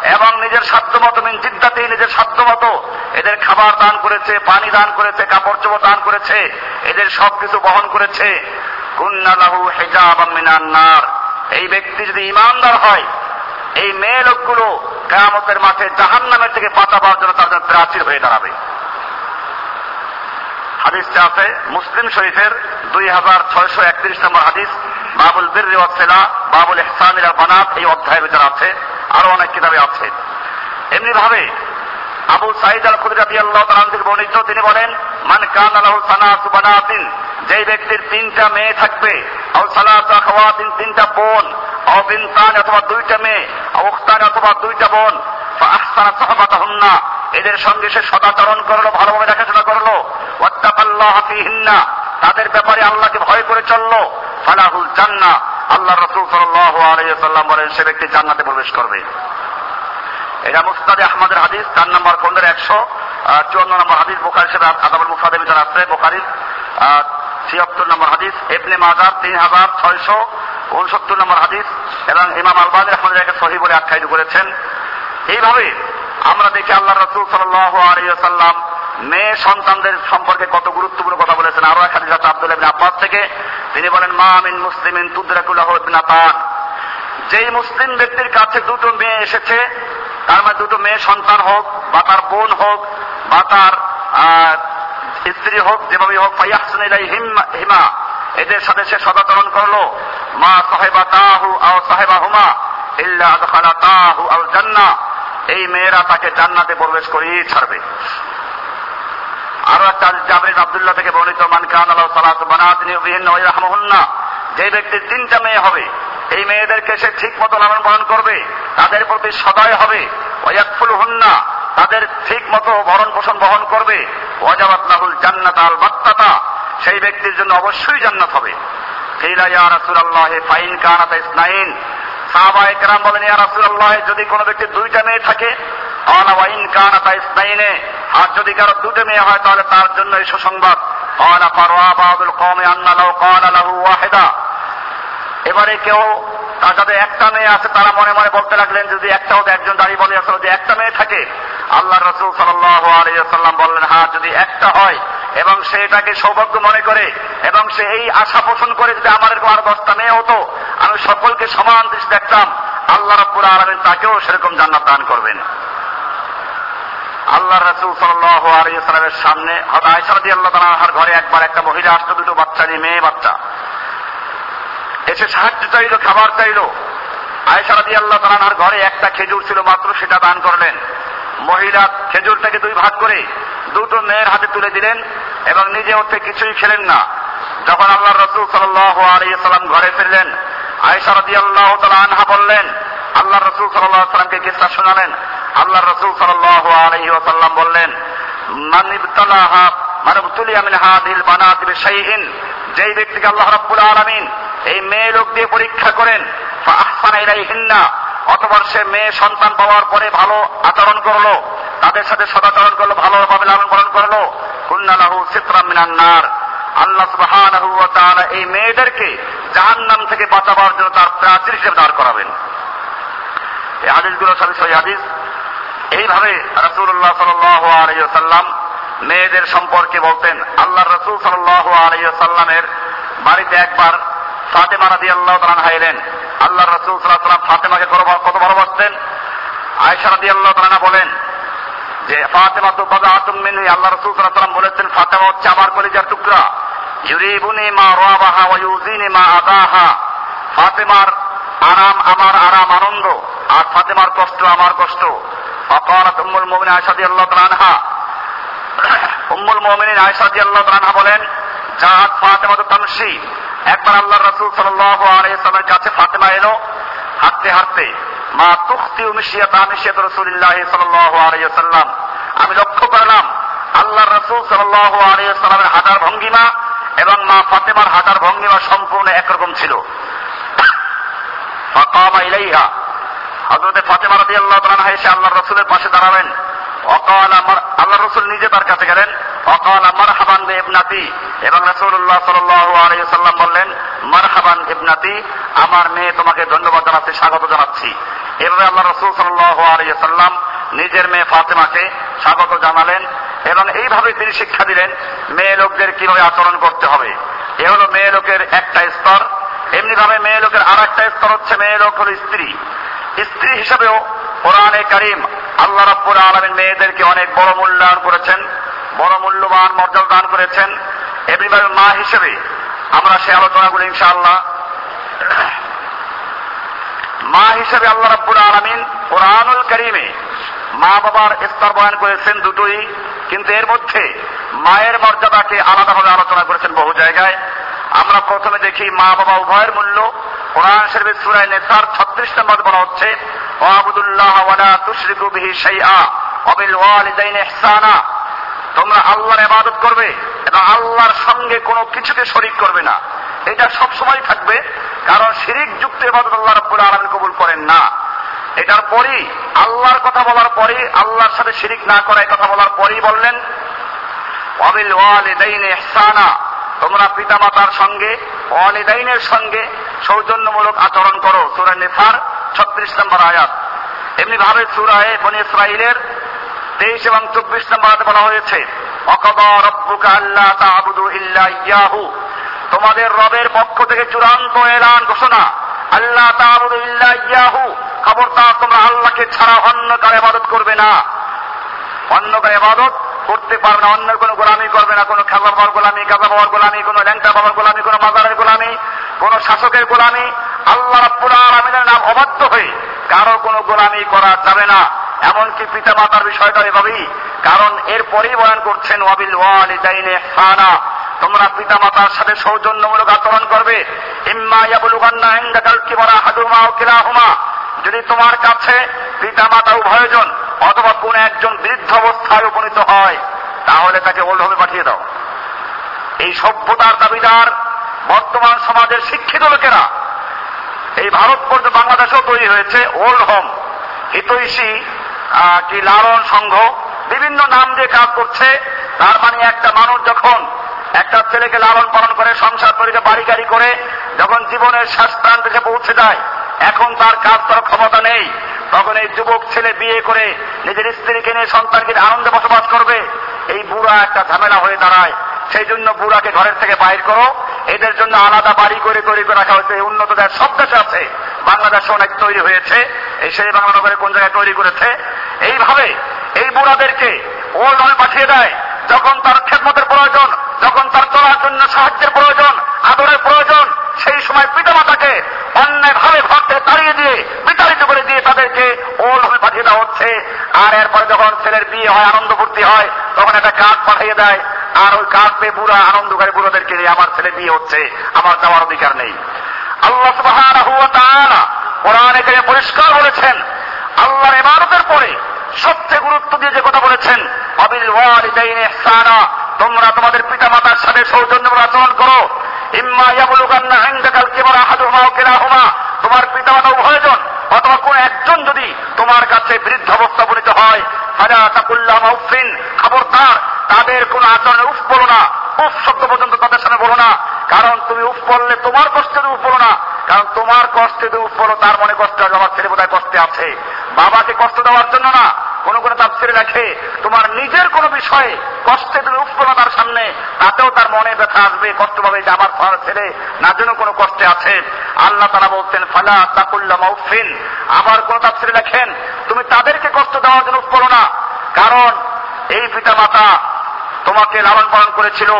এবং নিজের সাধ্য মতো মিন জিদ্দাতে, নিজের সাধ্য মতো এদের খাবার দান করেছে, পানি দান করেছে, কাপড় চোপড় দান করেছে, এদের সবকিছু বহন করেছে। কুন্না হিজাব মিনান নার। এই ব্যক্তি যদি ইমানদার হয়, এই মেয়ে লোকগুলো কেয়ামতের মাঠে জাহান্নামের থেকে পাতা পাওয়ার জন্য তার জন্য প্রাচীর হয়ে দাঁড়াবে। হাদিসটা আছে মুসলিম শরীফের দুই হাজার ছয়শো একত্রিশ নম্বর হাদিস। বাবুল বীর ওয়াসেলা বাবুল ইহসানিল বানাত, এই অধ্যায়ের ভিতরে আছে। আরও অনেক কিতাবে আছে। এমনি ভাবে আবু সাইদ আল খুদরাতি আল্লাহ তাআলা থেকে বর্ণিত, তিনি বলেন, মান কান আলাহু সানাতু বানাতিন যেই ব্যক্তির তিনটা মেয়ে থাকবে, আও সালাতু আখাওয়াতিন, তিনটা বোন, আও বিনতান অথবা দুইটা মেয়ে, আও অথবা দুইটা বোন ফা আহসানা সাহবাতাহুন্না, এদের সঙ্গে সে সদাচরণ করল, ভালোভাবে দেখাশোনা করল, ওয়াত্তাকাল্লাহ ফিহিন্না, তাদের ব্যাপারে আল্লাহকে ভয় করে চলল ফালাহুল জান্নাহ। আল্লাহ রসুল সাল্লাল্লাহু আলাইহি সাল্লাম বলেন, সে ব্যক্তি জান্নাতে প্রবেশ করবে। এটা মুস্তাদে আহমদের হাদিস, চার নম্বর খন্ডের একশো চুয়ান্ন নম্বর হাদিস, বোখারির সাথে আদাবুল মুফাদের ভিতরে আছে, বোখারির ছিয়াত্তর নম্বর হাদিস এবনে মাজার তিন হাজার ছয়শো উনসত্তর নম্বর হাদিস, এবং ইমাম আলবানী আহমদের একে সহি বলে আখ্যায়িত করেছেন। এইভাবে আমরা দেখি আল্লাহ রসুল সাল্লাহ আলিয়াল্লাম মেয়ে সন্তানদের সম্পর্কে কত গুরুত্বপূর্ণ কথা বলেছেন আরও এক হাদিস আছে আব্দুল ইবনে আব্বাস থেকে। তিনি বলেন, মা মিন মুসলিমিন তুদরাকুল্লাহ বিনাতান যেই মুসলিম ব্যক্তির কাছে দুটো মেয়ে এসেছে, তার মধ্যে দুটো মেয়ে সন্তান হোক, বা তার বোন হোক, বা তার স্ত্রী হোক, যেভাবে হোক ফাইয়াহসুন ইলাই হিমা। এদের সাথে সে সদাচরণ করল। মা সাহেবা তাহু আও সাহেবা হুমা ইল্লা আদখালা তাহু আল জান্নাহ। এই মেয়েরা তাকে জান্নাতে প্রবেশ করিয়ে ছাড়বে। আরও একটা জাবরিন আব্দুল্লাহ থেকে বর্ণিত, মান কান আল্লাহ সালাত বানাতিনি বিহিন্ন ওয়া রাহমাহুন্না যে ব্যক্তির তিনটা মেয়ে হবে, এই মেয়েদেরকে সে ঠিক মতো লালন পালন করবে, তাদের প্রতি সদয় হবে ওয়াকফুল হুন্না তাদের ঠিক মতো ভরণ পোষণ বহন করবে, ওয়াজাবাত লাহুল জান্নাত আল বাত্তাতা সেই ব্যক্তির জন্য অবশ্যই জান্নাত হবে। কিলা ইয়া রাসূলুল্লাহ ফাইন কানাত ইসনাইন সাহাবা একরাম বলেন, ইয়া রাসূলুল্লাহ, যদি কোনো ব্যক্তির দুইটা মেয়ে থাকে আর যদি কারও দুটো মেয়ে হয় তাহলে তার জন্য এই সুসংবাদ। অনা পারোয়া কমে আন্না লাউ ওয়াহেদা। এবারে কেউ তার যাদের একটা মেয়ে আছে, তারা মনে মনে বলতে লাগলেন, যদি একটা হতো একজন দাঁড়িয়ে বলে আসলে যদি একটা মেয়ে থাকে আল্লাহ রসুল সাল্লাম বললেন হ্যাঁ যদি একটা হয় এবং সে এটাকে সৌভাগ্য মনে করে এবং সে এই আশা পোষণ করে যদি আমার এরকম আরও দশটা মেয়ে হতো, আমি সকলকে সমান দৃষ্টি দেখতাম, আল্লাহ রব্বুর আলমিন তাকেও সেরকম জান্নাত দান করবেন। আল্লাহ রসুল সাল্লামের সামনে আয়সারদি আল্লাহ ঘরে একবার একটা মহিলা আসতো দুটো বাচ্চা নিয়ে, মেয়ে বাচ্চা। এসে সাহায্য চাইলো, খাবার চাইলো। আয়সারদি আল্লাহ তালাহার ঘরে একটা খেজুর ছিল মাত্র, সেটা দান করলেন। মহিলা খেজুরটাকে দুই ভাগ করে দুটো মেয়ের হাতে তুলে দিলেন এবং নিজে ওতে কিছুই খেলেন না। যখন আল্লাহ রসুল সাল্লাম ঘরে ফিরলেন আয়সা রদি আল্লাহ আনহা বললেন আল্লাহ রসুল সাল্লাহ সাল্লামকে কিসা শোনালেন? আল্লাহ রসুল ওসাল্লাম বললেন মানিবতালাহা মানবতুলি আমিন হাদিল যেই ব্যক্তিকে আল্লাহ রাব্বুল আলামিন এই মেয়ে লোক দিয়ে পরীক্ষা করেন ইলাইহিন্না সে মেয়ে সন্তান পাওয়ার পরে ভালো আচরণ করল, তাদের সাথে সদাচরণ করল ভালোভাবে লালন পালন করল কুন্নালাহু সিত্রাম মিনান নার। আল্লাহ সুবহানাহু ওয়া তাআলা এই মেয়েদেরকে জাহান্নাম থেকে বাঁচাবার জন্য তার প্রাচীর হিসেবে দাঁড় করাবেন। এই হাদিসগুলো হাদিস। এইভাবে আলাইহি ওয়াসাল্লাম মেয়েদের সম্পর্কে বলতেন। আল্লাহ রাসূল ওয়াসাল্লামের বাড়িতে একবার ফাতেমা আল্লাহ তাআলা হাইলেন আল্লাহ রসুল সাল্লাহ ফাতেমাকে কত ভালোবাসতেন? আয়সা রাদি আল্লাহ তালা বলেন যে, ফাতেমা তো বাবা আতুম মিনু আল্লাহ রসুল সাল্লাম বলেছেন, ফাতেমা হচ্ছে আমার কলিজার টুকরা। ইউরিবুনি মা রাবাহা ওয়া ইউজিনি মা আদাহা। ফাতেমার আরাম আমার আরাম আনন্দ, আর ফাতেমার কষ্ট আমার কষ্ট। অকারাত উম্মুল মোমিন আয়সাদি আল্লাহ তালানহা উম্মুল মোমিন আয়সাদি আল্লাহ তালানহা বলেন জাহাদ ফাতেমা তামসি একবার আল্লাহ রসুল সাল্লাহ আলাইসাল্লামের কাছে ফাতেমা এলো, হাঁটতে হাঁটতে, মা তুখতি উমিশিয়া তাহমিশিয়াত রসুলিল্লাহ সাল্লাহ আলাইসাল্লাম আমি লক্ষ্য করলাম, আল্লাহর আল্লাহ রসুল সাল্লাহ আলাইসাল্লামের হাঁটার ভঙ্গিমা এবং মা ফাতেমার হাঁটার ভঙ্গিমা সম্পূর্ণ একরকম ছিল। [COUGHS] ফাকামা ইলাইহা হজরতে ফাতেমা রাদি আল্লাহ তাআলা এসে আল্লাহ রসুলের পাশে দাঁড়াবেন অকাল আমার আল্লাহ রসুল নিজে তার কাছে গেলেন। অকাল আমার হাবান ইবনাতি। এবং রসুল্লাহ সাল্লাহ আলাইসাল্লাম বললেন মার হাবান ইবনাতি, আমার মেয়ে তোমাকে ধন্যবাদ জানাচ্ছি, স্বাগত জানাচ্ছি। এভাবে আল্লাহ রসুল সাল্লাহ আলাইসাল্লাম নিজের মেয়ে ফাতেমাকে স্বাগত জানালেন এবং এইভাবে তিনি শিক্ষা দিলেন, মেয়ে লোকদের কীভাবে আচরণ করতে হবে? এ হলো মেয়ে লোকের একটা স্তর। এমনিভাবে মেয়ে লোকের আর একটা স্তর হচ্ছে মেয়ে লোক হলো স্ত্রী। স্ত্রী হিসাবেও কোরআনে করিম আল্লাহ রাব্বুল আলমিন মেয়েদেরকে অনেক বড় মূল্যায়ন করেছেন, বড় মূল্যবান মর্যাদা দান করেছেন। এমনিভাবে মা হিসেবে আমরা সে আলোচনাগুলো ইনশাআল্লাহ মা হিসেবে আল্লাহ রাব্বুল আলমিন কোরআনুল করিমে মা বাবার স্তর বয়ান করেছেন দুটোই, কিন্তু এর মধ্যে মায়ের মর্যাদাকে আলাদাভাবে আলোচনা করেছেন বহু জায়গায়। আমরা প্রথমে দেখি মা বাবা উভয়ের মূল্য কোরআন শরীফের সূরায় নেসার 36 নম্বর বলা হচ্ছে, ওয়াবুদুল্লাহ ওয়ালা তুশরিকু বিহি শাইআ ওয়াবিল ওয়ালিদাইন ইহসানা। তোমরা আল্লাহর ইবাদত করবে এবং আল্লাহর সঙ্গে কোনো কিছুকে শরীক করবে না। এটা সব সময় থাকবে, কারণ শিরিক যুক্ত ইবাদত আল্লাহ রাব্বুল আলামিন কবুল করেন না। এটার পরই আল্লাহর কথা বলার পরই, আল্লাহর সাথে শিরিক না করার কথা বলার পরই বললেন ওয়াবিল ওয়ালিদাইন ইহসানা। তোমরা পিতামাতার সঙ্গে, ওয়ালিদাইনের সঙ্গে সৌজন্যমূলক আচরণ করো। সুরা নেফার ছত্রিশ নম্বর আয়াত। এমনি ভাবে সুরায় বনি ইসরাইলের তেইশ এবং চব্বিশ নম্বর বলা হয়েছে ইয়াহু। তোমাদের রবের পক্ষ থেকে চূড়ান্ত এলান ঘোষণা আল্লাহ তাআবুদু ইল্লা ইয়াহু। খবরদার, তোমরা আল্লাহকে ছাড়া অন্য কার ইবাদত করবে না। অন্য কার ইবাদত করতে পারবে না অন্য কোনো গোলামি করবে না, কোনো খেলা বাবার গোলামি কাজা বাবার গোলামি, কোনো ল্যাংটা বাবার গোলামি, কোনো মাজারের গোলামি, কোন শাসকের গোলামি, আল্লাহ রাব্বুল আলামিনের নাম অবাধ্য হয়ে কারও কোনো গোলামি করা যাবে না। এমনকি পিতা মাতার বিষয়টা এভাবেই, কারণ এরপরেই বয়ান করছেন, ওয়াবিল ওয়ালিদাইনে ইহসানা। তোমরা পিতা মাতার সাথে সৌজন্যমূলক আচরণ করবে। ইম্মা ইয়াবলুগান্না ইনদাকাল কিবারা হাদুমা ও কিলাহুমা। যদি তোমার কাছে পিতা মাতা উভয়জন অথবা কোন একজন বৃদ্ধ অবস্থায় উপনীত হয়, তাহলে তাকে ওল্ড হোমে পাঠিয়ে দাও। এই সভ্যতার দাবিদার বর্তমান সমাজের শিক্ষিত লোকেরা, এই ভারতবর্ষ বাংলাদেশেও তৈরি হয়েছে ওল্ড হোম। হিতৈষী কি লালন সংঘ, বিভিন্ন নাম দিয়ে কাজ করছে। তার মানে একটা মানুষ যখন একটা ছেলেকে লালন পালন করে, সংসার তৈরিতে বাড়ি গাড়ি করে, যখন জীবনের শেষ প্রান্ত পৌঁছে যায়, এখন তার কাজ করার ক্ষমতা নেই। তখন এই যুবক ছেলে বিয়ে করে নিজের স্ত্রীকে নিয়ে সন্তানকে আনন্দে বসবাস করবে। এই বুড়া একটা ঝামেলা হয়ে দাঁড়ায়। সেই জন্য বুড়াকে ঘরের থেকে বাইর করো। এদের জন্য আলাদা বাড়ি করে তৈরি করে রাখা হয়েছে উন্নত দেশ সব দেশে আছে। বাংলাদেশে অনেক তৈরি হয়েছে। এই সেই বাংলা নগরে কোন জায়গায় তৈরি করেছে? এইভাবে এই বুড়াদেরকে ওল্ড হোমে পাঠিয়ে দেয়। যখন তার খেদমতের প্রয়োজন, যখন তার চলার জন্য সাহায্যের প্রয়োজন, আদরের প্রয়োজন সেই সময় পিতামাতাকে অন্যায়ভাবে ঘর থেকে তাড়িয়ে দিয়ে, বিতাড়িত করে দিয়ে তাদেরকে ওল হয়ে পাঠিয়ে দেওয়া হচ্ছে। আর এরপরে যখন ছেলের বিয়ে হয়, আনন্দ ফুর্তি হয়, তখন একটা কার্ড পাঠিয়ে দেয়। আর ওই কার্ড পেয়ে বুড়া আনন্দ করে বুড়োদেরকে নিয়ে আমার ছেলে বিয়ে হচ্ছে। আমার যাওয়ার অধিকার নেই। আল্লাহ তাআলা কোরআনে কারিমে পরিষ্কার বলেছেন, আল্লাহর ইবাদতের পরে সবচেয়ে গুরুত্ব দিয়ে যে কথা বলেছেন, অবিল ওয়ালিদাইন তোমরা তোমাদের পিতামাতার সাথে সৌজন্যমূলক আচরণ করো। ইম্মা ইয়াবলুগান্না ইনদাকাল কিবারা আহাদুহুমা ওয়া কিলাহুমা। তোমার পিতামাতা উভয়জন, অথবা কোন একজন যদি তোমার কাছে বৃদ্ধ অবস্থা উপনীত হয়, ফালা তাকুল্লাহুমা উফিন খবরদার, তাদের কোন আচরণে উফ বলো না। উফ শব্দ পর্যন্ত তাদের সামনে বলো না। কারণ তুমি উফ বললে তোমার কষ্টে উফ বলো না। কারণ তোমার কষ্টে উফ বলো, তার মনে কষ্ট আমার ছেলে বোধহয় কষ্টে আছে। বাবাকে কষ্ট দেওয়ার জন্য না। কোন কোন তাফসিরে রাখে, তোমার নিজের কোন বিষয়ে কষ্টে তুমি বলো তার সামনে, তাতেও তার মনে ব্যথা আসবে কষ্ট পাবে যে আমার ছেলে না যেন কোনো কষ্টে আছে। আল্লাহ তারা বলছেন, ফালা তাকুল্লা মৌফিন আবার কোন তাফসিরে লেখেন, তুমি তাদেরকে কষ্ট দেওয়ার জন্য বলো না। কারণ এই পিতা মাতা তোমাকে লালন পালন করেছিল,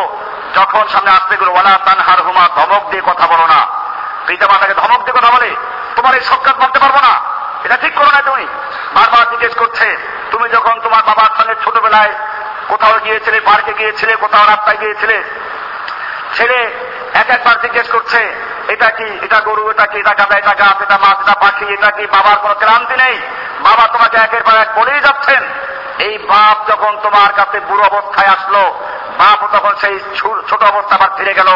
যখন সামনে আসতে গেলো, ওয়ালা তানহার হুমা, ধমক দিয়ে কথা বলো না। পিতা মাতাকে ধমক দিয়ে কথা বলে, তোমার এই সৎকার মানতে পারব না। এটা ঠিক করো না তুমি। বারবার জিজ্ঞেস করছে, তুমি যখন তোমার বাবার সঙ্গে ছোটবেলায় কোথাও গিয়েছিলে, পার্কে গিয়েছিলে, কোথাও রাস্তায় গিয়েছিলে, ছেলে এক একবার জিজ্ঞেস করছে, এটা কি, এটা গরু, এটা কি, এটা গাদা, এটা গাছ, এটা মাছ, এটা পাখি, এটা কি, বাবার কোনো ক্লান্তি নেই? বাবা তোমাকে একের পর এক বলেই যাচ্ছেন। এই বাপ যখন তোমার কাছে বুড়ো অবস্থায় আসলো বাপ তখন সেই ছোট অবস্থা আবার ফিরে গেল।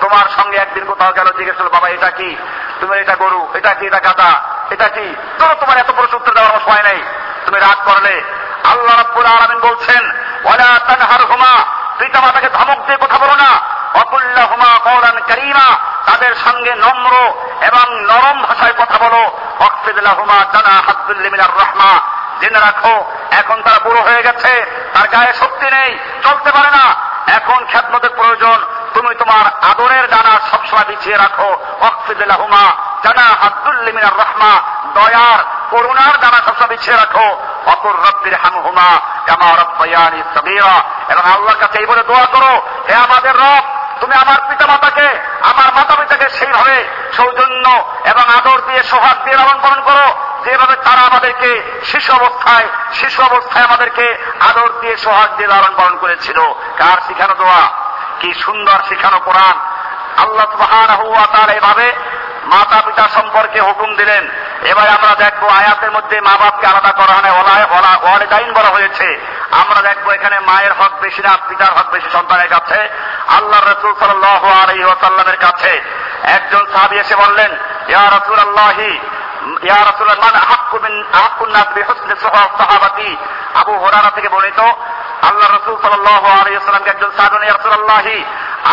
তোমার সঙ্গে একদিন কোথাও গেল, জিজ্ঞেস করল, বাবা, এটা কি? তুমি এটা গরু, এটা কি, এটা গাদা? এটা কি? ধরো তোমার এত বড় উত্তর দেওয়ার সময় নেই। তুমি রাগ করলে। আল্লাহ রাব্বুল আলামিন বলছেন, ওয়ালা তানহার হুমা পিতা মাতাকে ধমক দিয়ে কথা বলো না। অকুল্লা হুমা কৌরান করিমা তাদের সঙ্গে নম্র এবং নরম ভাষায় কথা বলো। অকফিদুল্লাহ হুমা জানা হাবদুল্লিমিনার রহমা জেনে রাখো, এখন তারা বুড়ো হয়ে গেছে। তার গায়ে শক্তি নেই, চলতে পারে না। এখন খ্যাতমতের প্রয়োজন। তুমি তোমার আদরের ডানা সবসময় বিছিয়ে রাখো। অকফিদুল্লাহুমা জানা আব্দুল্লিমিনার রহমা, দয়ার, করুণার ডানা সবসময় বিছিয়ে রাখো। অকুর রব্বির হামহুমা, কামা রব্বায়ানি সাবিরা এবং আল্লাহর কাছে এই বলে দোয়া করো, হে আমাদের রব, তুমি আমার পিতা মাতাকে আমার মাতা পিতাকে সেইভাবে সৌজন্য এবং আদর দিয়ে, সোহাগ দিয়ে লালন পালন করো, যেভাবে তারা আমাদেরকে শিশু অবস্থায় শিশু অবস্থায় আমাদেরকে আদর দিয়ে, সোহাগ দিয়ে লালন পালন করেছিল। কার শিখানো দোয়া? কি সুন্দর শিখানো কোরআন। আল্লাহ তাআলা এভাবে মাতা পিতা সম্পর্কে হুকুম দিলেন। এবার আমরা দেখব আয়াতের মধ্যে মা বাপকে আলাদা করা হয় ওয়ালেদাইন বলা হয়েছে। আমরা দেখব এখানে মায়ের হক বেশি না, পিতার হক বেশি সন্তানের কাছে। আল্লাহ রসুল সাল্লাহ আলহি ওসাল্লামের কাছে একজন সাহাবি এসে বললেন, ইয়া রসুল আল্লাহি ইয়া রসুল মান আহাক্কুমিন আহাক্কুন্নাস বিহুসনি সাহাবাতি? আবু হুরায়রা থেকে বর্ণিত আল্লাহ রসুল সাল্লাহ আলহি ওসাল্লামকে একজন সাহাবী ইয়া আল্লাহি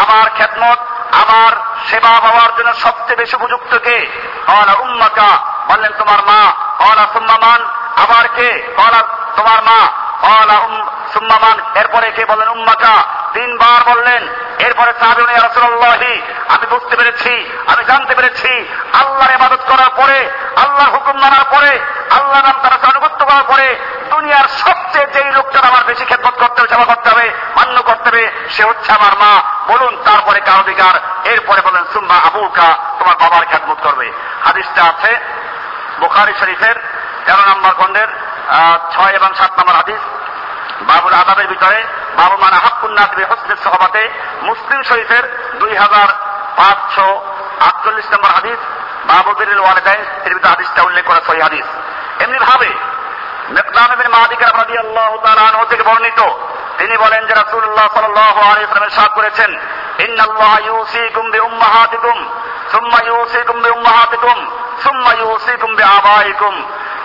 আমার খেদমত আমার সেবা পাওয়ার জন্য সবচেয়ে বেশি উপযুক্ত কে? কলা উম্মাকা। বললেন, তোমার মা। কলা সুম্মামান। আবার কে? কলা তোমার মা। কলা সুম্মামান। এরপরে কে বললেন, উম্মাকা। তিনবার বললেন, এরপরে সাহাবিউনি রাসূলুল্লাহি, আমি বুঝতে পেরেছি, আমি জানতে পেরেছি, আল্লাহর ইবাদত করার পরে, আল্লাহর হুকুম মানার পরে আল্লাহ নাম তারা আনুগত্য করার পরে, দুনিয়ার সবচেয়ে যেই লোকটা আমার বেশি খেদমত করতে হবে সেবা করতে হবে, মান্য করতে হবে, সে হচ্ছে আমার মা। বলুন, তারপরে কার অধিকার, এরপরে বলেন সুম্মা আবুকা, তোমার বাবার খেদমত করবে। হাদিসটা আছে বুখারি শরীফের তেরো নম্বর খণ্ডের ছয় এবং সাত নম্বর হাদিস। বাবুল আদাবের ভিতরে বাবু মানা হাক্কুন্নাস হসনের সহবাতে মুসলিম শরীফের দুই হাজার পাঁচশো আটচল্লিশ নম্বর হাদিস বাবুদের ওয়ালেদাইন, এর ভিতরে হাদিসটা উল্লেখ করা সহি হাদিস। এমনি ভাবে আনহু থেকে বর্ণিত, তিনি বলেন যে রাসূলুল্লাহ সাল্লাল্লাহু আলাইহি ওয়াসাল্লাম সাদ করেছেন, ইন্নাল্লাহ ইউসিকুম সুম্মা ইউসিকুম সুম্মা ইউসিকুম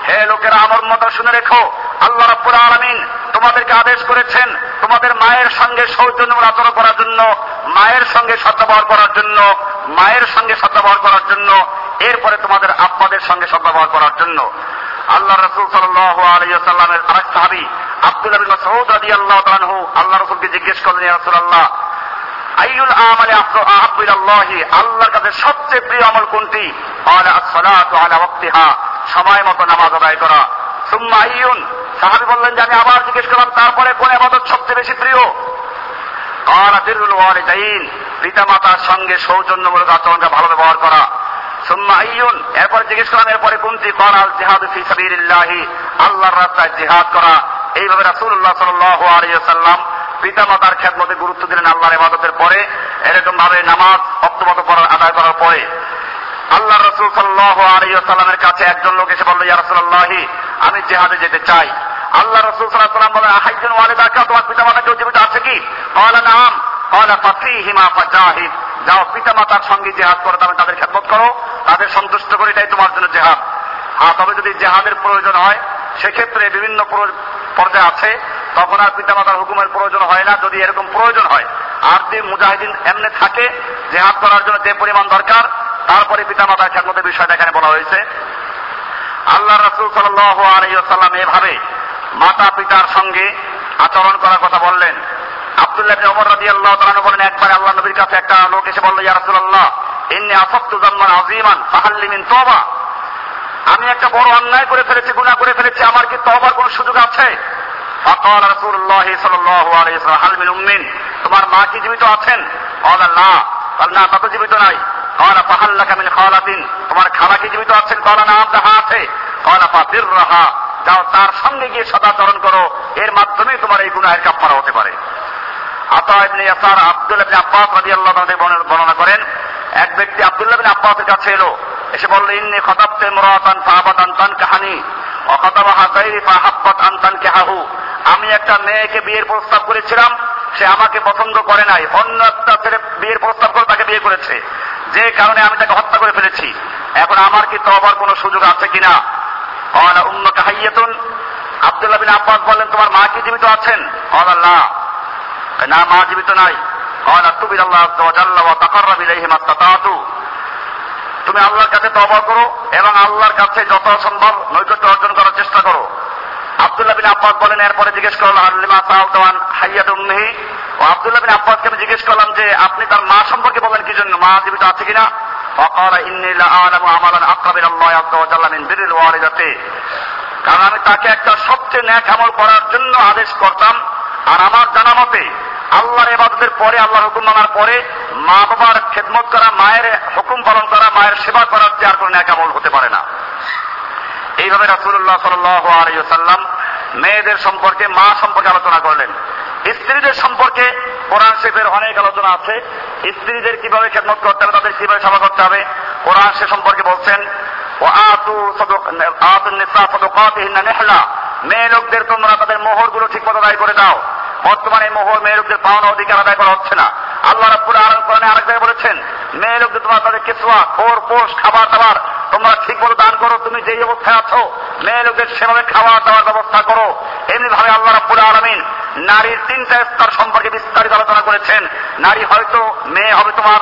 হে লোকেরা, আমার মতো শুনে রেখো, আল্লাহ রাব্বুল আলামিন তোমাদেরকে আদেশ করেছেন তোমাদের মায়ের সঙ্গে সৌজন্য আচরণ করার জন্য, মায়ের সঙ্গে সদ্ব্যবহার করার জন্য, মায়ের সঙ্গে সদ্ব্যবহার করার জন্য, এরপরে তোমাদের আব্বাদের সঙ্গে সদ্ব্যবহার করার জন্য। আল্লাহ রসুল আলাইসাল্লামের আরেক সাহাবি আব্দুল আবিন মাসউদ রাদিয়াল্লাহু তাআলা আনহু আল্লাহ রসুলকে জিজ্ঞেস করলেন, ইয়া রাসূলুল্লাহ, আইয়ুল আমালে আহাব্বিলাল্লাহি আল্লাহর কাছে সবচেয়ে প্রিয় আমল কোনটি? আলা আসসালাতু আলা ওয়াক্তিহা, সময় মতো নামাজ আদায় করা। সুম্মা আইয়ুন সাহাবী বললেন যে আমি আবার জিজ্ঞেস করলাম, তারপরে কোন ইবাদত সবচেয়ে বেশি প্রিয়? ওয়ালিদাইন পিতা মাতার সঙ্গে সৌজন্যমূলক আচরণকে ভালো ব্যবহার করা। সুম্মা আইয়ুন, এরপরে জিজ্ঞেস করলাম, এরপরে কোনটি কল আল জিহাদ ফি সাবিলিল্লাহি? আল্লাহর রাস্তায় জিহাদ করা। এইভাবে রাসূলুল্লাহ সাল্লাল্লাহু আলাইহি ওয়াসাল্লাম পিতা মাতার খেদমতে গুরুত্ব দিলেন আল্লাহর ইবাদতের পরে এরকম ভাবে নামাজ অক্তমত পড়ার, আদায় করার পরে। আল্লাহ রসুল সাল্লাহ আলাইসাল্লামের কাছে একজন লোক এসে বলল, ইয়া রাসূলুল্লাহি, আমি জেহাদে যেতে চাই। আল্লাহ রসুল সাল্লাহ সাল্লাম বলেন আহাইজন ওয়ালিদাকা তোমার পিতা মাতা কেউ জীবিত আছে কি? কলা নাম। কলা পাত্রী হিমা যাও পিতা মাতার সঙ্গে জেহাদ করো, তবে তাদের খেদমত করো। তাদের সন্তুষ্ট করে এটাই তোমার জন্য জেহাদ। হ্যাঁ তবে যদি জেহাদের প্রয়োজন হয়, সেক্ষেত্রে বিভিন্ন পর্যায়ে আছে। তখন আর পিতা মাতার হুকুমের প্রয়োজন হয় না, যদি এরকম প্রয়োজন হয়। আর যে মুজাহিদিন এমনি থাকে, জেহাদ করার জন্য যে পরিমাণ দরকার, তারপরে পিতা মাতার খেদমতের বিষয়টা এখানে বলা হয়েছে। আল্লাহ রসুল সাল্লাম এভাবে মাতা পিতার সঙ্গে আচরণ করার কথা বললেন। আব্দুল্লাহ আল্লাহ বলেন আল্লাহ নবীর কাছে একটা লোক এসে বলল, ইয়া মিন তওবা। আমি একটা বড় অন্যায় করে ফেলেছি, গুনাহ করে ফেলেছি, আমার কি তওবার কোনো সুযোগ আছে? তোমার মা কি জীবিত আছেন? ক্বালা, না। কাল না জীবিত নাই। ক্বালা ফাহাল্লাকা মিন খালাতিন, তোমার খালা কি জীবিত আছেন? ক্বালা, না হ্যাঁ আছে। ক্বালা যাও তার সঙ্গে গিয়ে সদাচরণ করো। এর মাধ্যমে তোমার এই গুনাহের কাফফারা হতে পারে। আতা ইবনে আব্বাস বর্ণনা করেন, এক ব্যক্তি আব্দুল্লাহ আব্বাসের কাছে এলো। এসে বলল, ইন্নি খতাবতে মুরাতান ফাহাবাতান তান কাহানি অখতাবাহা গায়রি ফাহাব্বাত আমি একটা মেয়েকে বিয়ের প্রস্তাব করেছিলাম, সে আমাকে পছন্দ করে নাই। অন্য একটা ছেলে বিয়ের প্রস্তাব করে তাকে বিয়ে করেছে। যে কারণে আমি তাকে হত্যা করে ফেলেছি। এখন আমার কি তবার কোনো সুযোগ আছে কিনা? কলা উম্ম কাহাইয়াতুন আব্দুল্লাহ বিন আব্বাস বললেন, তোমার মা কি জীবিত আছেন? কলা না না, মা জীবিত নাই। কলা তুবির আল্লাহ ওয়া তাকাররাব ইলাইহি মাত্তাতাতু তুমি আল্লাহর কাছে তবা করো এবং আল্লাহর কাছে যত সম্ভব নৈকট্য অর্জন করার চেষ্টা করো। আব্দুল্লাহ বিন আব্বাস বলেন, এরপরে জিজ্ঞেস করলাম আল্লিমা সাউদান হাইয়াত উম্মিহি। ও আব্দুল্লাহ বিন আব্বাসকে আমি জিজ্ঞেস করলাম যে, আপনি তার মা সম্পর্কে বলেন কি জন্য? মা জীবিত আছে কিনা? অকাল ইন্নি লা আলামু আমালান আকরাবিল আল্লাহ আযজা ওয়া জাল্লা মিন বিরিল ওয়ালিদাতি কারণ আমি তাকে একটা সবচেয়ে ন্যাক আমল করার জন্য আদেশ করতাম। আর আমার জানা মতে, আল্লাহর এবাদতের পরে, আল্লাহর হুকুম মানার পরে মা বাবার খেদমত করা, মায়ের হুকুম পালন করা, মায়ের সেবা করার যে আর কোনো আমল হতে পারে না। এইভাবে রাসুল্লাহ সাল্লাম মেয়েদের সম্পর্কে, মা সম্পর্কে আলোচনা করলেন। স্ত্রীদের সম্পর্কে কোরআন শেফের অনেক আলোচনা আছে। স্ত্রীদের কীভাবে খেদমত করতে হবে, তাদের কীভাবে সেবা করতে হবে, কোরআন সে সম্পর্কে বলছেন মেয়ে লোকদের তোমরা তাদের মোহরগুলো ঠিক মতো আদায় করে দাও। বর্তমানে মোহর মেয়ে লোকদের পাওনা অধিকার আদায় করা হচ্ছে না। আল্লাহ রাব্বুল আলামিন কোরআনে আরেক জায়গায় বলেছেন, মেয়ে লোকদের তোমরা তাদের কেসুয়া খোর, পোষ, খাবার দাবার তোমরা ঠিক মতো দান করো, তুমি যেই অবস্থায় আছো, মেয়ে লোকদের সেভাবে খাওয়া দাওয়ার ব্যবস্থা করো। এমনি ভাবে আল্লাহ রাব্বুল আলামিন নারীর তিনটা স্তর সম্পর্কে বিস্তারিত আলোচনা করেছেন। নারী হয়তো মেয়ে হবে তোমার,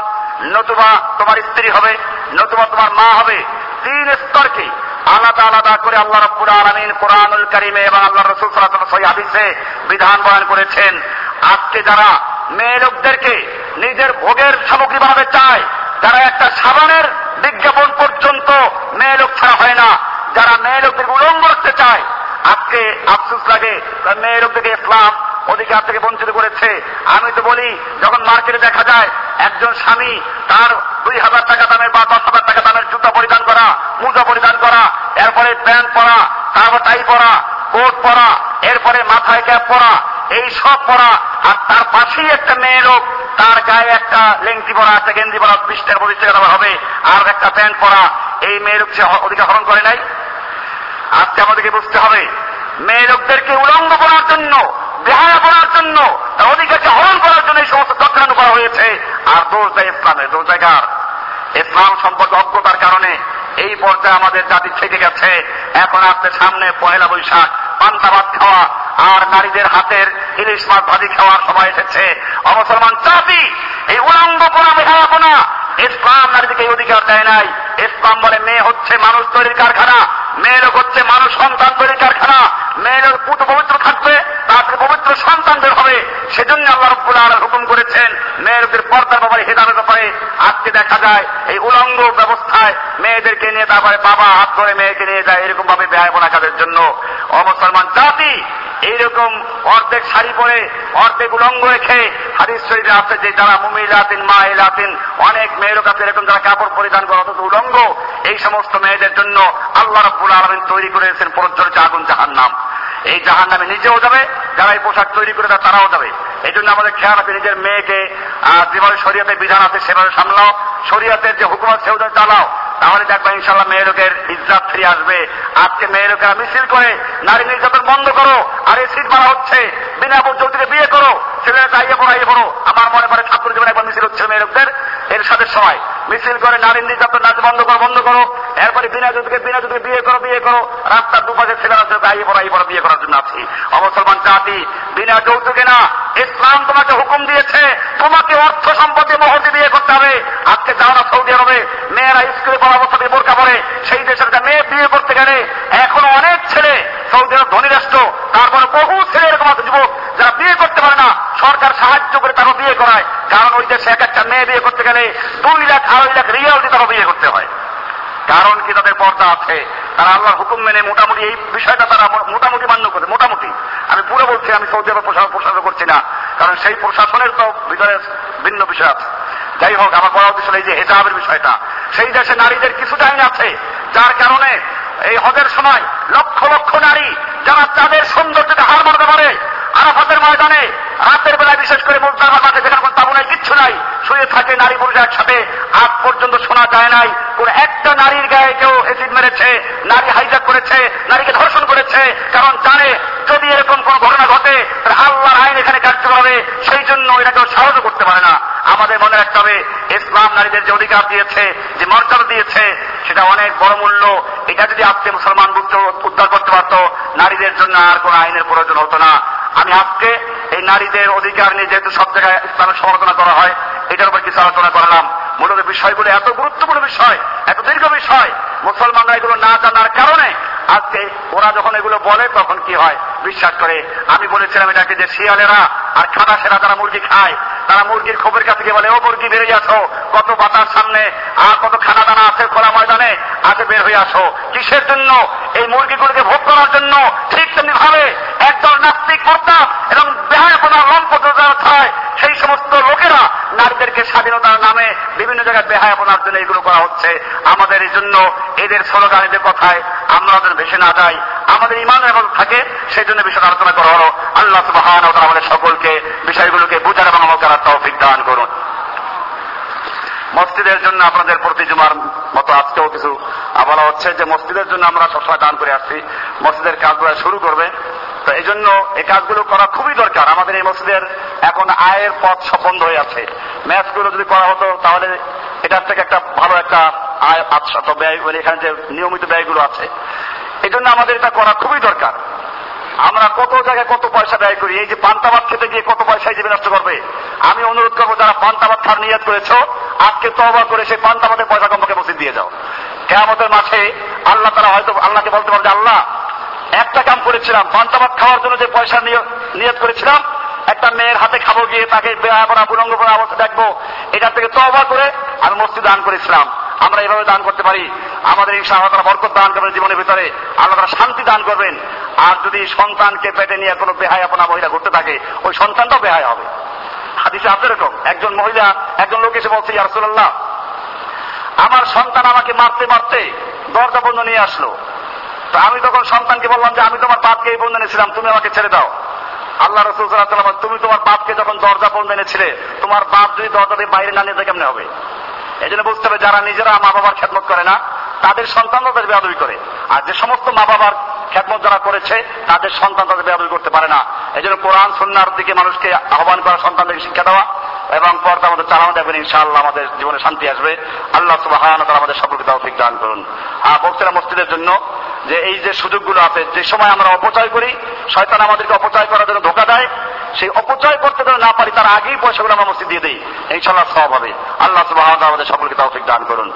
নতুবা তোমার স্ত্রী হবে, নতুবা তোমার মা হবে। তিন স্তরকে আলাদা আলাদা করে আল্লাহ রব্বুল আলমিন কোরআনুল করিমে এবং আল্লাহ রসুল হাদিসে বিধান বয়ান করেছেন, আজকে যারা মেয়ে লোকদেরকে নিজের ভোগের সামগ্রী বানাতে চায় যারা একটা সাবানের বিজ্ঞাপন পর্যন্ত মেয়ে লোক ছাড়া হয় না। যারা মেয়ে লোকদের উলঙ্গ রাখতে চায় আজকে আফসুস লাগে মেয়ে লোকদেরকে ইসলাম অধিকার থেকে বঞ্চিত করেছে। আমি তো বলি, যখন মার্কেটে দেখা যায় একজন স্বামী তার দুই হাজার টাকা দামের বা দশ হাজার টাকা দামের জুতা পরিধান করা, মোজা পরিধান করা, এরপরে প্যান্ট পরা, তারপর টাই পরা, কোট পরা, এরপরে মাথায় ক্যাপ পরা, এই সব পরা, আর তার পাশেই একটা মেয়ে লোক, তার গায়ে একটা লেংটি পরা, একটা গেঞ্জি পরা, বিশ টাকা পঁচিশ টাকা হবে, আর একটা প্যান্ট পরা, এই মেয়ে লোক সে অধিকার হরণ করে নাই। আজকে আমাদেরকে বুঝতে হবে, মেয়ে লোকদেরকে উলঙ্গ করার জন্য, বেহায়া করার জন্য, তার অধিকারকে হরণ করার জন্য এই সমস্ত চক্রান্ত করা হয়েছে। আর দোষ দেয় ইসলামের, দোষ জায়গার ইসলাম সম্পর্কে অজ্ঞতার কারণে এই পর্যায়ে আমাদের জাতি থেকে গেছে। এখন আসছে সামনে পয়লা বৈশাখ, পান্তা ভাত খাওয়া, আর নারীদের হাতের ইলিশ মাছ ভাজি খাওয়ার সময় এসেছে। অমুসলমান জাতি, এই উলঙ্গ কোনা মেঘায়াপনা ইসলাম নারীদেরকে অধিকার দেয় নাই। ইসলাম বলে মেয়ে হচ্ছে মানুষ তৈরির কারখানা। মেয়ে লোক হচ্ছে মানুষ সন্তান তৈরির কারখানা মেয়ে লোক পুত পবিত্র থাকবে তাদের পবিত্র সন্তানদের হবে। সেজন্য আল্লাহ রব্বুল আলম হুকুম করেছেন মেয়েদের পর্দার ব্যাপারে হেদারের ব্যাপারে আজকে দেখা যায়, এই উলঙ্গ ব্যবস্থায় মেয়েদেরকে নিয়ে তারপরে বাবা হাত ধরে মেয়েকে নিয়ে যায় এরকম ভাবে ব্যয় কাজের জন্য। অমুসলমান জাতি, এইরকম অর্ধেক শাড়ি পরে, অর্ধেক উলঙ্গ রেখে হাদিস শরীরে আছে যে যারা মুমিলাতিন মা এলাতিন অনেক মেয়ের কাছে এরকম যারা কাপড় পরিধান করে, অথচ উলঙ্গ, এই সমস্ত মেয়েদের জন্য আল্লাহ রব্বুল আলমিন তৈরি করেছেন প্রজ্জ্বলিত আগুন জাহান নাম এই জাহান নামে নিজেও যাবে, যারা এই পোশাক তৈরি করে তারাও যাবে। এই জন্য আমাদের খেয়াল রাখবে, নিজের মেয়েকে যেভাবে শরীয়তের বিধান আছে সেভাবে সামলাও। শরীয়তের যে হুকুম আছে সেভাবে চালাও। তাহলে দেখবা ইনশাল্লাহ মেয়ে লোকের ইজ্জাত ফিরে আসবে। আজকে মেয়ে লোকেরা মিছিল করে, নারী নির্যাতন বন্ধ করো, আর এই সিট মারা হচ্ছে। বিনা যৌতুকে বিয়ে করো, ছেলেরা চাইয়ে পড়ো ইয়ে পড়ো। আমার মনে পড়ে ঠাকুর জীবনে একবার মিছিল হচ্ছে মেয়ে লোকদের। এর সাথে সময়। মিছিল করে নারী নির্যাতন নাচ বন্ধ করো বন্ধ করো। এরপরে বিনা যুদ্ধকে বিনা যুদ্ধকে বিয়ে করো বিয়ে করো। রাস্তার দুপাশে ছেলেরা আইয়ে পড়া আইয়ে পড়া, বিয়ে করার জন্য আছি। অমুসলমান জাতি বিনা যৌতুকে না। ইসলাম তোমাকে হুকুম দিয়েছে, তোমাকে অর্থ সম্পত্তি মহতি বিয়ে করতে হবে। আজকে যাও না সৌদি আরবে মেয়েরা স্কুলে পড়া থেকে বোরকা পড়ে সেই দেশের মেয়ে বিয়ে করতে গেলে এখনও অনেক ছেলে সৌদি আরব ধনী রাষ্ট্র, তারপরে বহু ছেলে এরকম আছে যুবক যারা বিয়ে করতে পারে না, সরকার সাহায্য করে তারও বিয়ে করায়। কারণ ওই দেশে এক একটা মেয়ে বিয়ে করতে গেলে দুই লাখ, আড়াই লাখ রিয়াল দিয়ে তারও বিয়ে করতে হয়। কারণ কি তাদের পর্দা আছে? তারা আল্লাহর হুকুম মেনে মোটামুটি এই বিষয়টা তারা মোটামুটি মান্য করে, মোটামুটি। আমি পুরো বলছি, আমি সৌদি আরব প্রশাসন করছি না, কারণ সেই প্রশাসনের তো ভিতরে ভিন্ন বিষয় আছে। যাই হোক, আমার বড় উদ্দেশ্য এই যে হেজাবের বিষয়টা। সেই দেশে নারীদের কিছু আইন আছে, যার কারণে এই হজের সময় লক্ষ লক্ষ নারী যারা তাদের সৌন্দর্যকে হার মারতে পারে, আরাফাতের ময়দানে রাতের বেলায় বিশেষ করে মাঠে যেখানে কোনো তাবু নাই কিচ্ছু নাই শুয়ে থাকে নারী পুরুষ একসাথে আজ পর্যন্ত শোনা যায় নাই। কোন একটা নারীর গায়ে কেউ এসিড মেরেছে, নারী হাইজাক করেছে, নারীকে ধর্ষণ করেছে, কারণ জানে যদি এরকম কোন ঘটনা ঘটে, তাহলে আল্লাহর আইন এখানে কার্যকর হবে। সেই জন্য এটা কেউ সাহায্য করতে পারে না। আমাদের মনে রাখতে হবে, ইসলাম নারীদের যে অধিকার দিয়েছে, যে মর্যাদা দিয়েছে, সেটা অনেক বড় মূল্য। এটা যদি আজকে মুসলমান উদ্ধার করতে পারত, নারীদের জন্য আর কোন আইনের প্রয়োজন হতো না। আমি আজকে এই নারীদের অধিকার নিয়ে যেহেতু সব জায়গায় ইসলামের সমালোচনা করা হয় এটার উপর কিছু আলোচনা করলাম। মূলত বিষয়গুলো এত গুরুত্বপূর্ণ বিষয়, এত দীর্ঘ বিষয়, মুসলমানরা এগুলো না জানার কারণে আজকে ওরা যখন এগুলো বলে তখন কি হয়? বিশ্বাস করে। আমি বলেছিলাম এটাকে যে শিয়ালেরা আর খাদাসেরা যারা মুরগি খায়, তারা মুরগির খোপের কাছে গিয়ে বলে, ও মুরগি বেরিয়ে আসো। কত পাতার সামনে, আর কত খানা দানা আছে খোলা ময়দানে আছে বের হয়ে আসো। কিসের জন্য? এই মুরগিগুলোকে ভোগ করার জন্য ঠিক তেমনি ভাবে একদল নাস্তিক কর্তা এবং বেহায়াপনা লম্পট খায় সেই সমস্ত লোকেরা নারীদেরকে স্বাধীনতার নামে বিভিন্ন জায়গায় বেহায় বেহায়াপনার জন্য এগুলো করা হচ্ছে। আমাদের এই জন্য এদের স্লোগান এদের কথায় আমরা যেন ভেসে না যাই। আমাদের ইমান এবং থাকে, সেই জন্য বিষয় আলোচনা করা হলো। আল্লাহ সুবাহান আমাদের সকলকে বিষয়গুলোকে বুঝার এবং আমল তৌফিক দান করুন। মসজিদের জন্য আপনাদের প্রতি জুমার মতো আজকেও কিছু বলা হচ্ছে যে মসজিদের জন্য আমরা সবসময় দান করে আসছি। মসজিদের কাজগুলো শুরু করবে। তো এই জন্য এই কাজগুলো করা খুবই দরকার। আমাদের এই মসজিদের এখন আয়ের পথ সব হয়ে আছে। ম্যাচগুলো যদি করা হতো, তাহলে এটার থেকে একটা ভালো একটা আয় আচ্ছা তো ব্যয় মানে এখানে যে নিয়মিত ব্যয়গুলো আছে এই জন্য আমাদের এটা করা খুবই দরকার। আমরা কত জায়গায় কত পয়সা ব্যয় করি, এই যে পান্তাবাদ খেতে গিয়ে কত পয়সা হিসেবে নষ্ট করবে? আমি অনুরোধ করব, যারা পান্তাবাদ খাওয়ার নিয়াদ করেছ, আজকে তবা করে সেই পান্তাবাদের পয়সা কমকে মসজিদ দিয়ে যাও। কেয়ামতের মাঠে আল্লাহ তারা হয়তো আল্লাহকে বলতে পারবে, আল্লাহ একটা কাম করেছিলাম পান্তাবাদ খাওয়ার জন্য যে পয়সা নিয়ত করেছিলাম, একটা মেয়ের হাতে খাব গিয়ে তাকে বেহা করা, বুলঙ্গ করা অবস্থা দেখব। এটা থেকে তবা করে আমি মসজিদ দান করেছিলাম। আমরা এভাবে দান করতে পারি। আমাদের ইনশা আল্লাহ তারা বরকত দান করবেন জীবনের ভিতরে। আল্লাহ তারা শান্তি দান করবেন। আর যদি সন্তানকে পেটে নিয়ে কোনো বেহায় আপনা মহিলা ঘুরতে থাকে, ওই সন্তানটাও বেহায় হবে। হাদিসে আছে এরকম, একজন মহিলা, একজন লোক এসে বলছে ইয়ারসুল্লাহ আমার সন্তান আমাকে মারতে মারতে দরজা বন্ধ নিয়ে আসলো। তো আমি তখন সন্তানকে বললাম যে আমি তোমার বাপকে এই বন্ধ এনেছিলাম তুমি আমাকে ছেড়ে দাও। আল্লাহ রসুল তুমি তোমার বাপকে যখন দরজা বন্ধ এনেছিলে, তোমার বাপ যদি দরজা দিয়ে বাইরে না নিয়ে কেমনে হবে? এই জন্য বুঝতে হবে, যারা নিজেরা মা বাবার খেদমত করে না, তাদের সন্তান তাদের বেয়াদবি করে। আর যে সমস্ত মা বাবার খেদমত যারা করেছে, তাদের সন্তান তাদের বেয়াদবি করতে পারে না। এই জন্য কোরআন সন্ন্যার দিকে মানুষকে আহ্বান করা, সন্তানদেরকে শিক্ষা দেওয়া, এবং পর্দা আমাদের চালানো দেবেন ইনশাআল্লাহ আমাদের জীবনে শান্তি আসবে। আল্লাহ সুবাহ আমাদের সকলকে তৌফিক দান করুন। আর বক্তরা মসজিদের জন্য যে এই যে সুযোগগুলো আছে, যে সময় আমরা অপচয় করি, শয়তান আমাদেরকে অপচয় করার জন্য ধোকা দেয়, সেই অপচয় করতে যেন না পারি, তার আগেই পয়সাগুলো আমরা মসজিদ দিয়ে দিই। ইনশাল্লাহ সব হবে। আল্লাহ সুবাহ আমাদের সকলকে তৌফিক দান করুন।